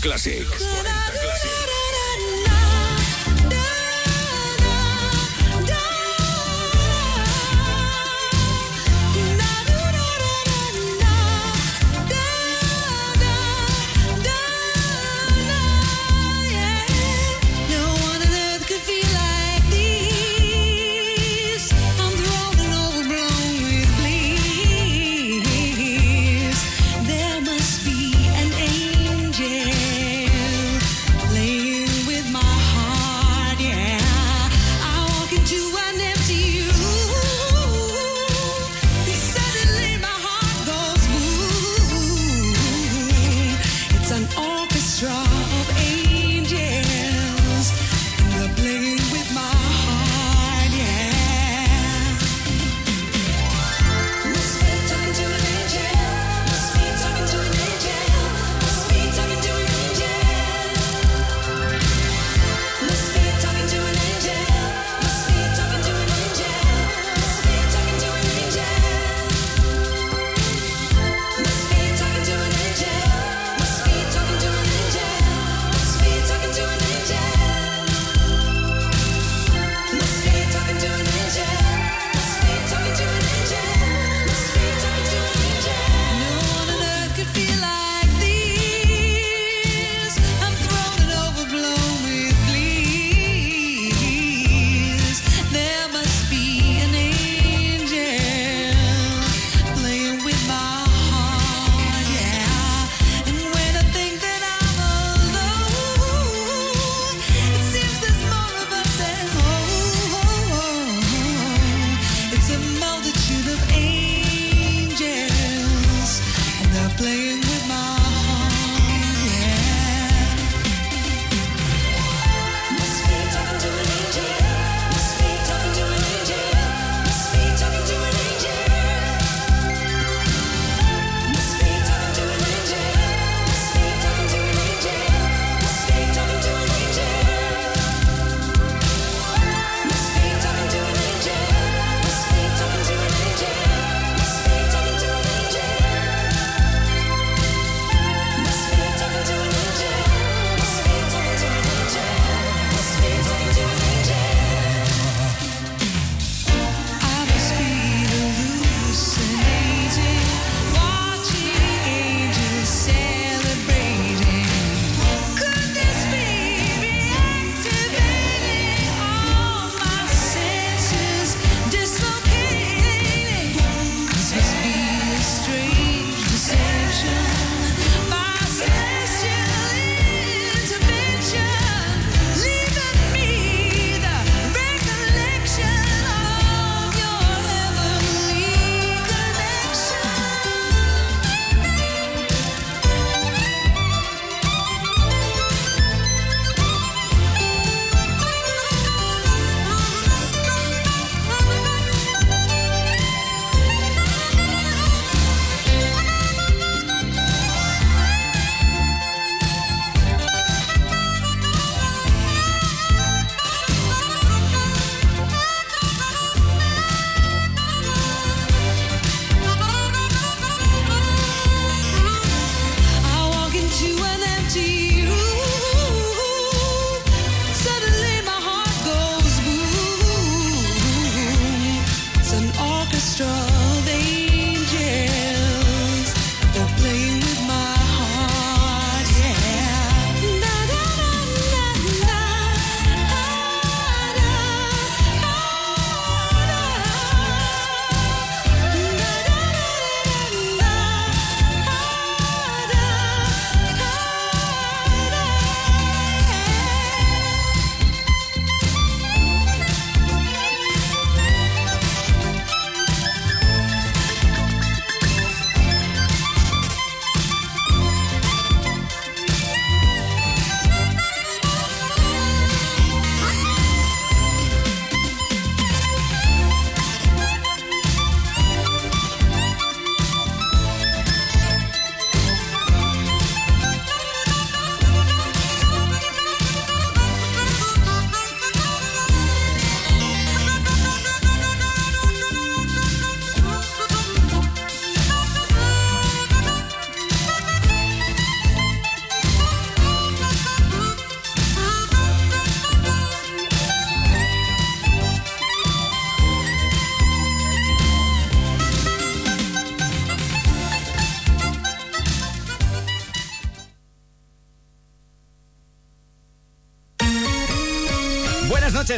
[SPEAKER 2] Classic.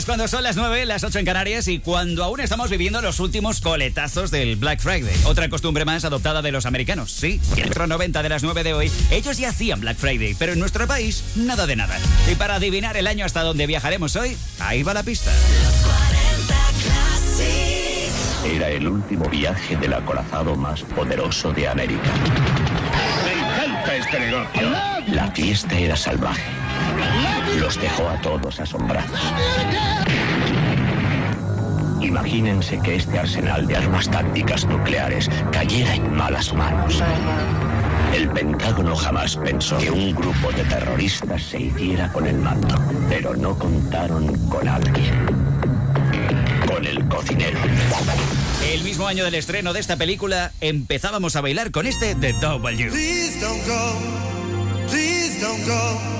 [SPEAKER 29] Noches cuando son las 9, las 8 en Canarias y cuando aún estamos viviendo los últimos coletazos del Black Friday. Otra costumbre más adoptada de los americanos. Sí, y el 90 de las 9 de hoy, ellos ya hacían Black Friday, pero en nuestro país, nada de nada. Y para adivinar el año hasta donde viajaremos hoy, ahí va la pista.
[SPEAKER 30] Era el último viaje del acorazado más poderoso de América.
[SPEAKER 31] Me encanta este negocio.
[SPEAKER 30] La fiesta era salvaje. Los dejó a todos asombrados. Imagínense que este arsenal de armas tácticas nucleares cayera en malas manos. El Pentágono jamás pensó que un grupo de terroristas se hiciera con el mando, pero no contaron con alguien. Con el cocinero.
[SPEAKER 29] El mismo año del estreno de esta película, empezábamos a bailar con este de W.
[SPEAKER 2] Please don't go. Please don't go.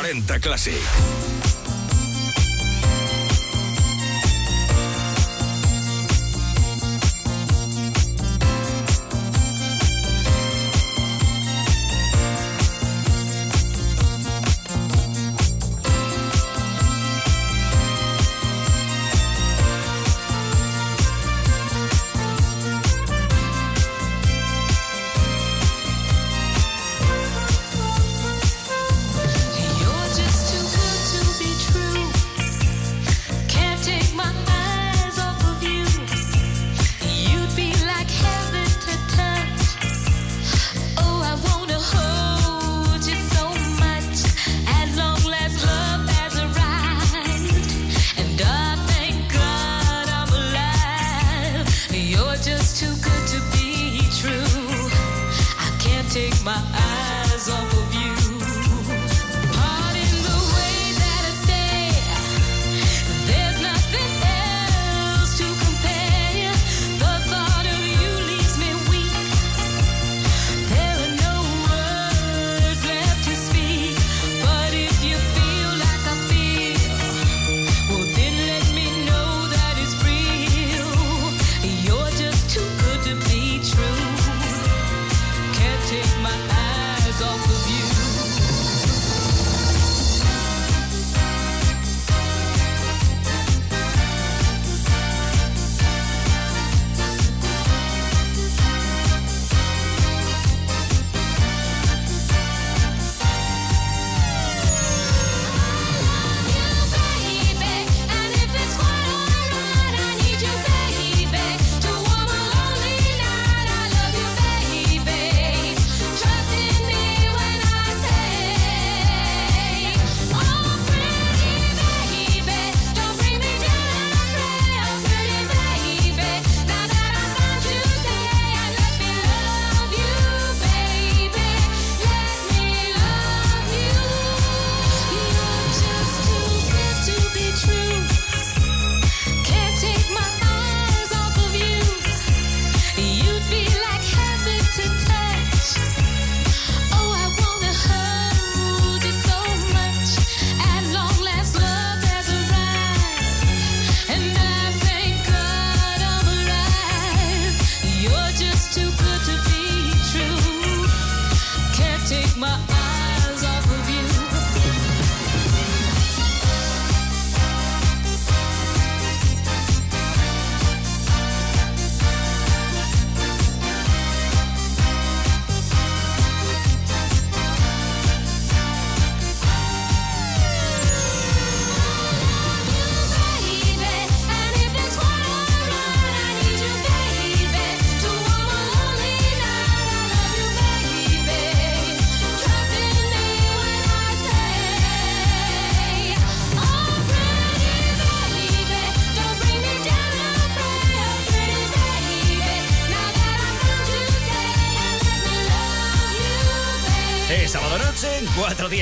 [SPEAKER 32] 40 Classic.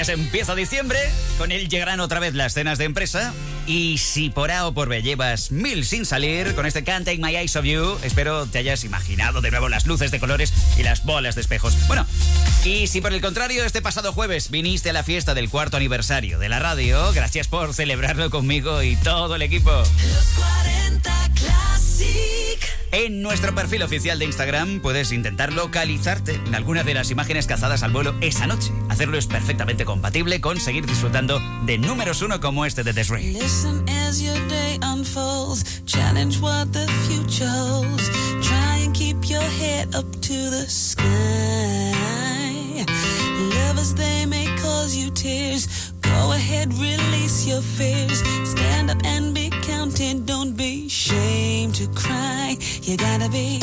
[SPEAKER 29] Días empieza diciembre. Con él llegarán otra vez las cenas de empresa. Y si por A o por B llevas mil sin salir, con este Can't Take My Eyes of You, espero te hayas imaginado de nuevo las luces de colores y las bolas de espejos. Bueno, y si por el contrario este pasado jueves viniste a la fiesta del cuarto aniversario de la radio, gracias por celebrarlo conmigo y todo el equipo.
[SPEAKER 6] Los 40 Classic.
[SPEAKER 29] En nuestro perfil oficial de Instagram puedes intentar localizarte en alguna de las imágenes cazadas al vuelo esa noche. Hacerlo es perfectamente compatible con seguir disfrutando de números uno como este de Desiree.
[SPEAKER 6] Listen as your day unfolds. Challenge what the future holds. Try and keep your head up to the sky. Lovers, they may cause you tears. Go ahead, release your fears. Stand up and be counted. Don't be ashamed to cry. You gotta be,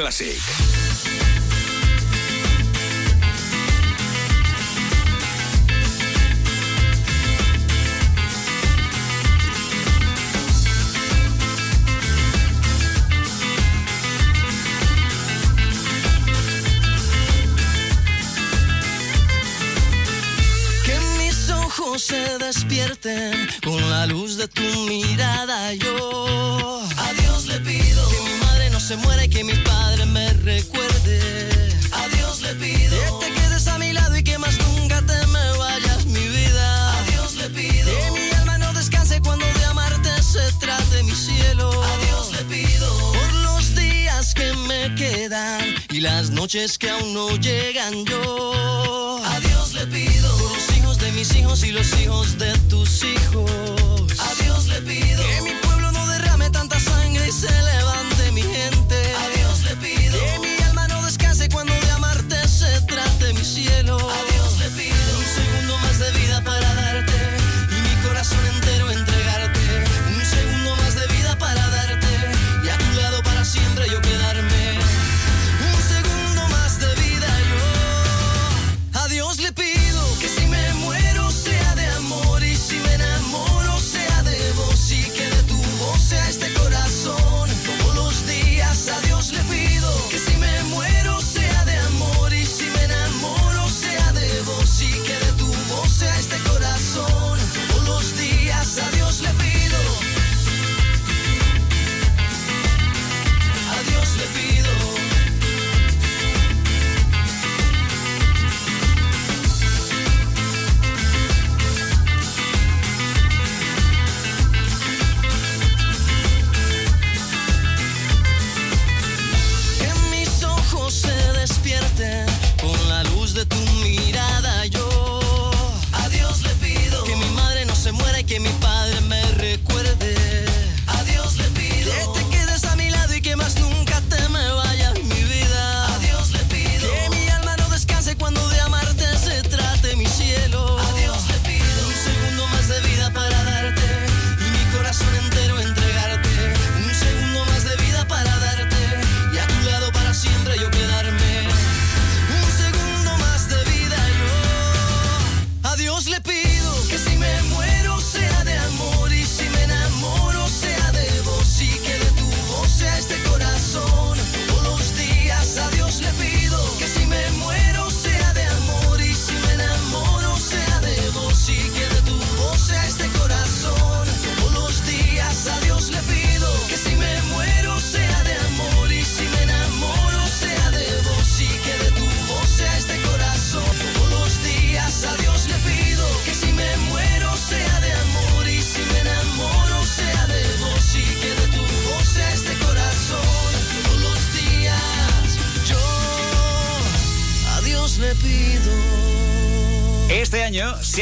[SPEAKER 20] clàssic.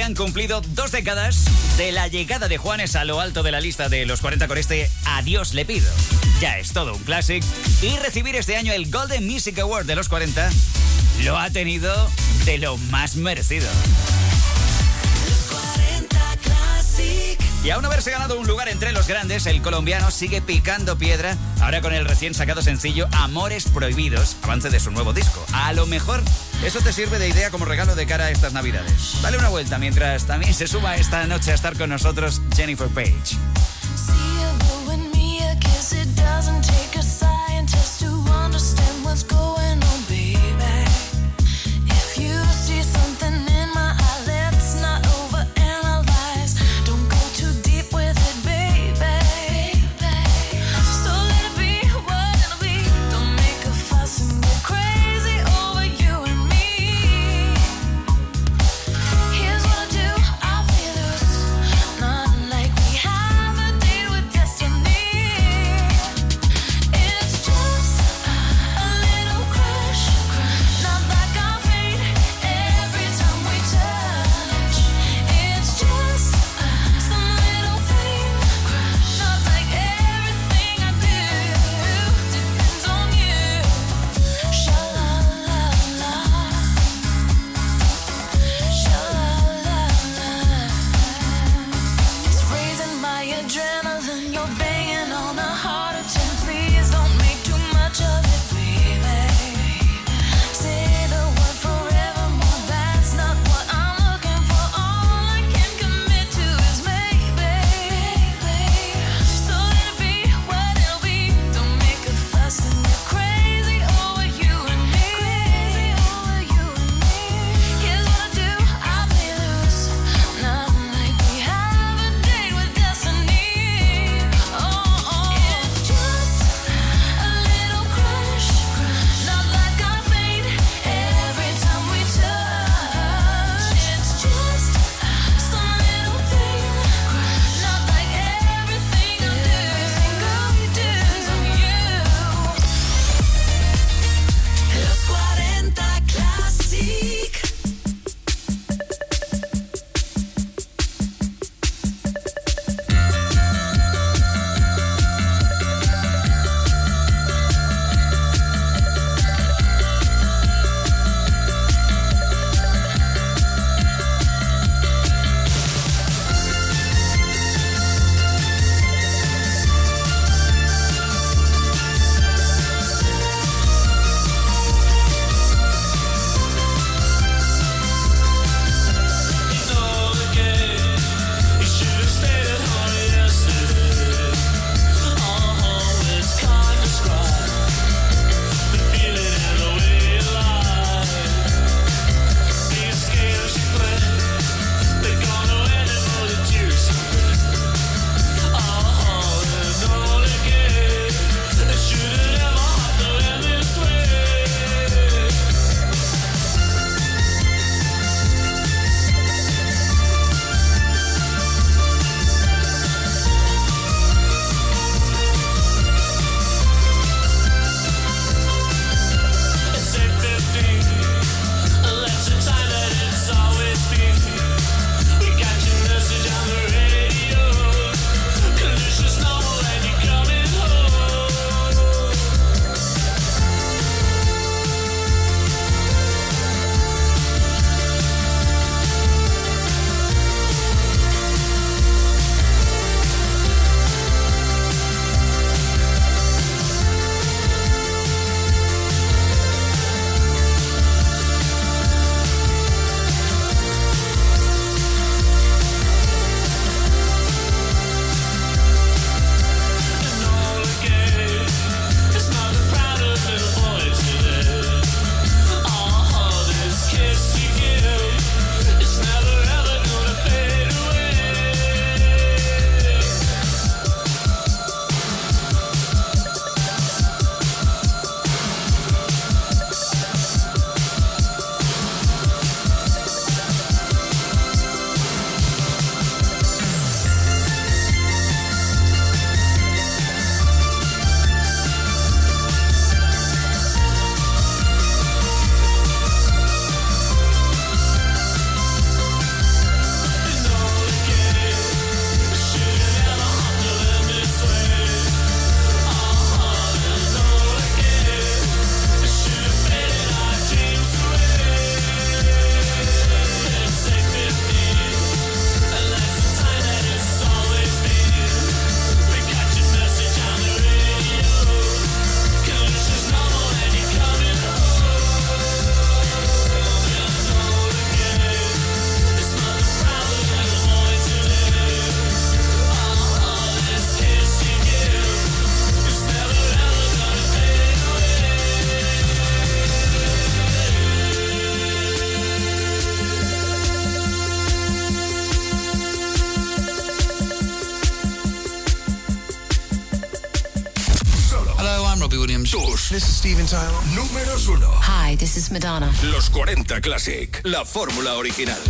[SPEAKER 20] han cumplido dos décadas de la llegada de Juanes a lo alto de la lista de los 40 con este Adiós le pido. Ya es todo un clásico y recibir este año el Golden Music Award de los 40 lo ha tenido de lo más merecido. Y aún haberse ganado un lugar entre los grandes, el colombiano sigue picando piedra, ahora con el recién sacado sencillo Amores Prohibidos, avance de su nuevo disco. A lo mejor eso te sirve de idea como regalo de cara a estas navidades. Dale una vuelta mientras también se suma esta noche a estar con nosotros Jennifer Page.
[SPEAKER 22] Madonna.
[SPEAKER 21] Los 40 Classic. La fórmula original.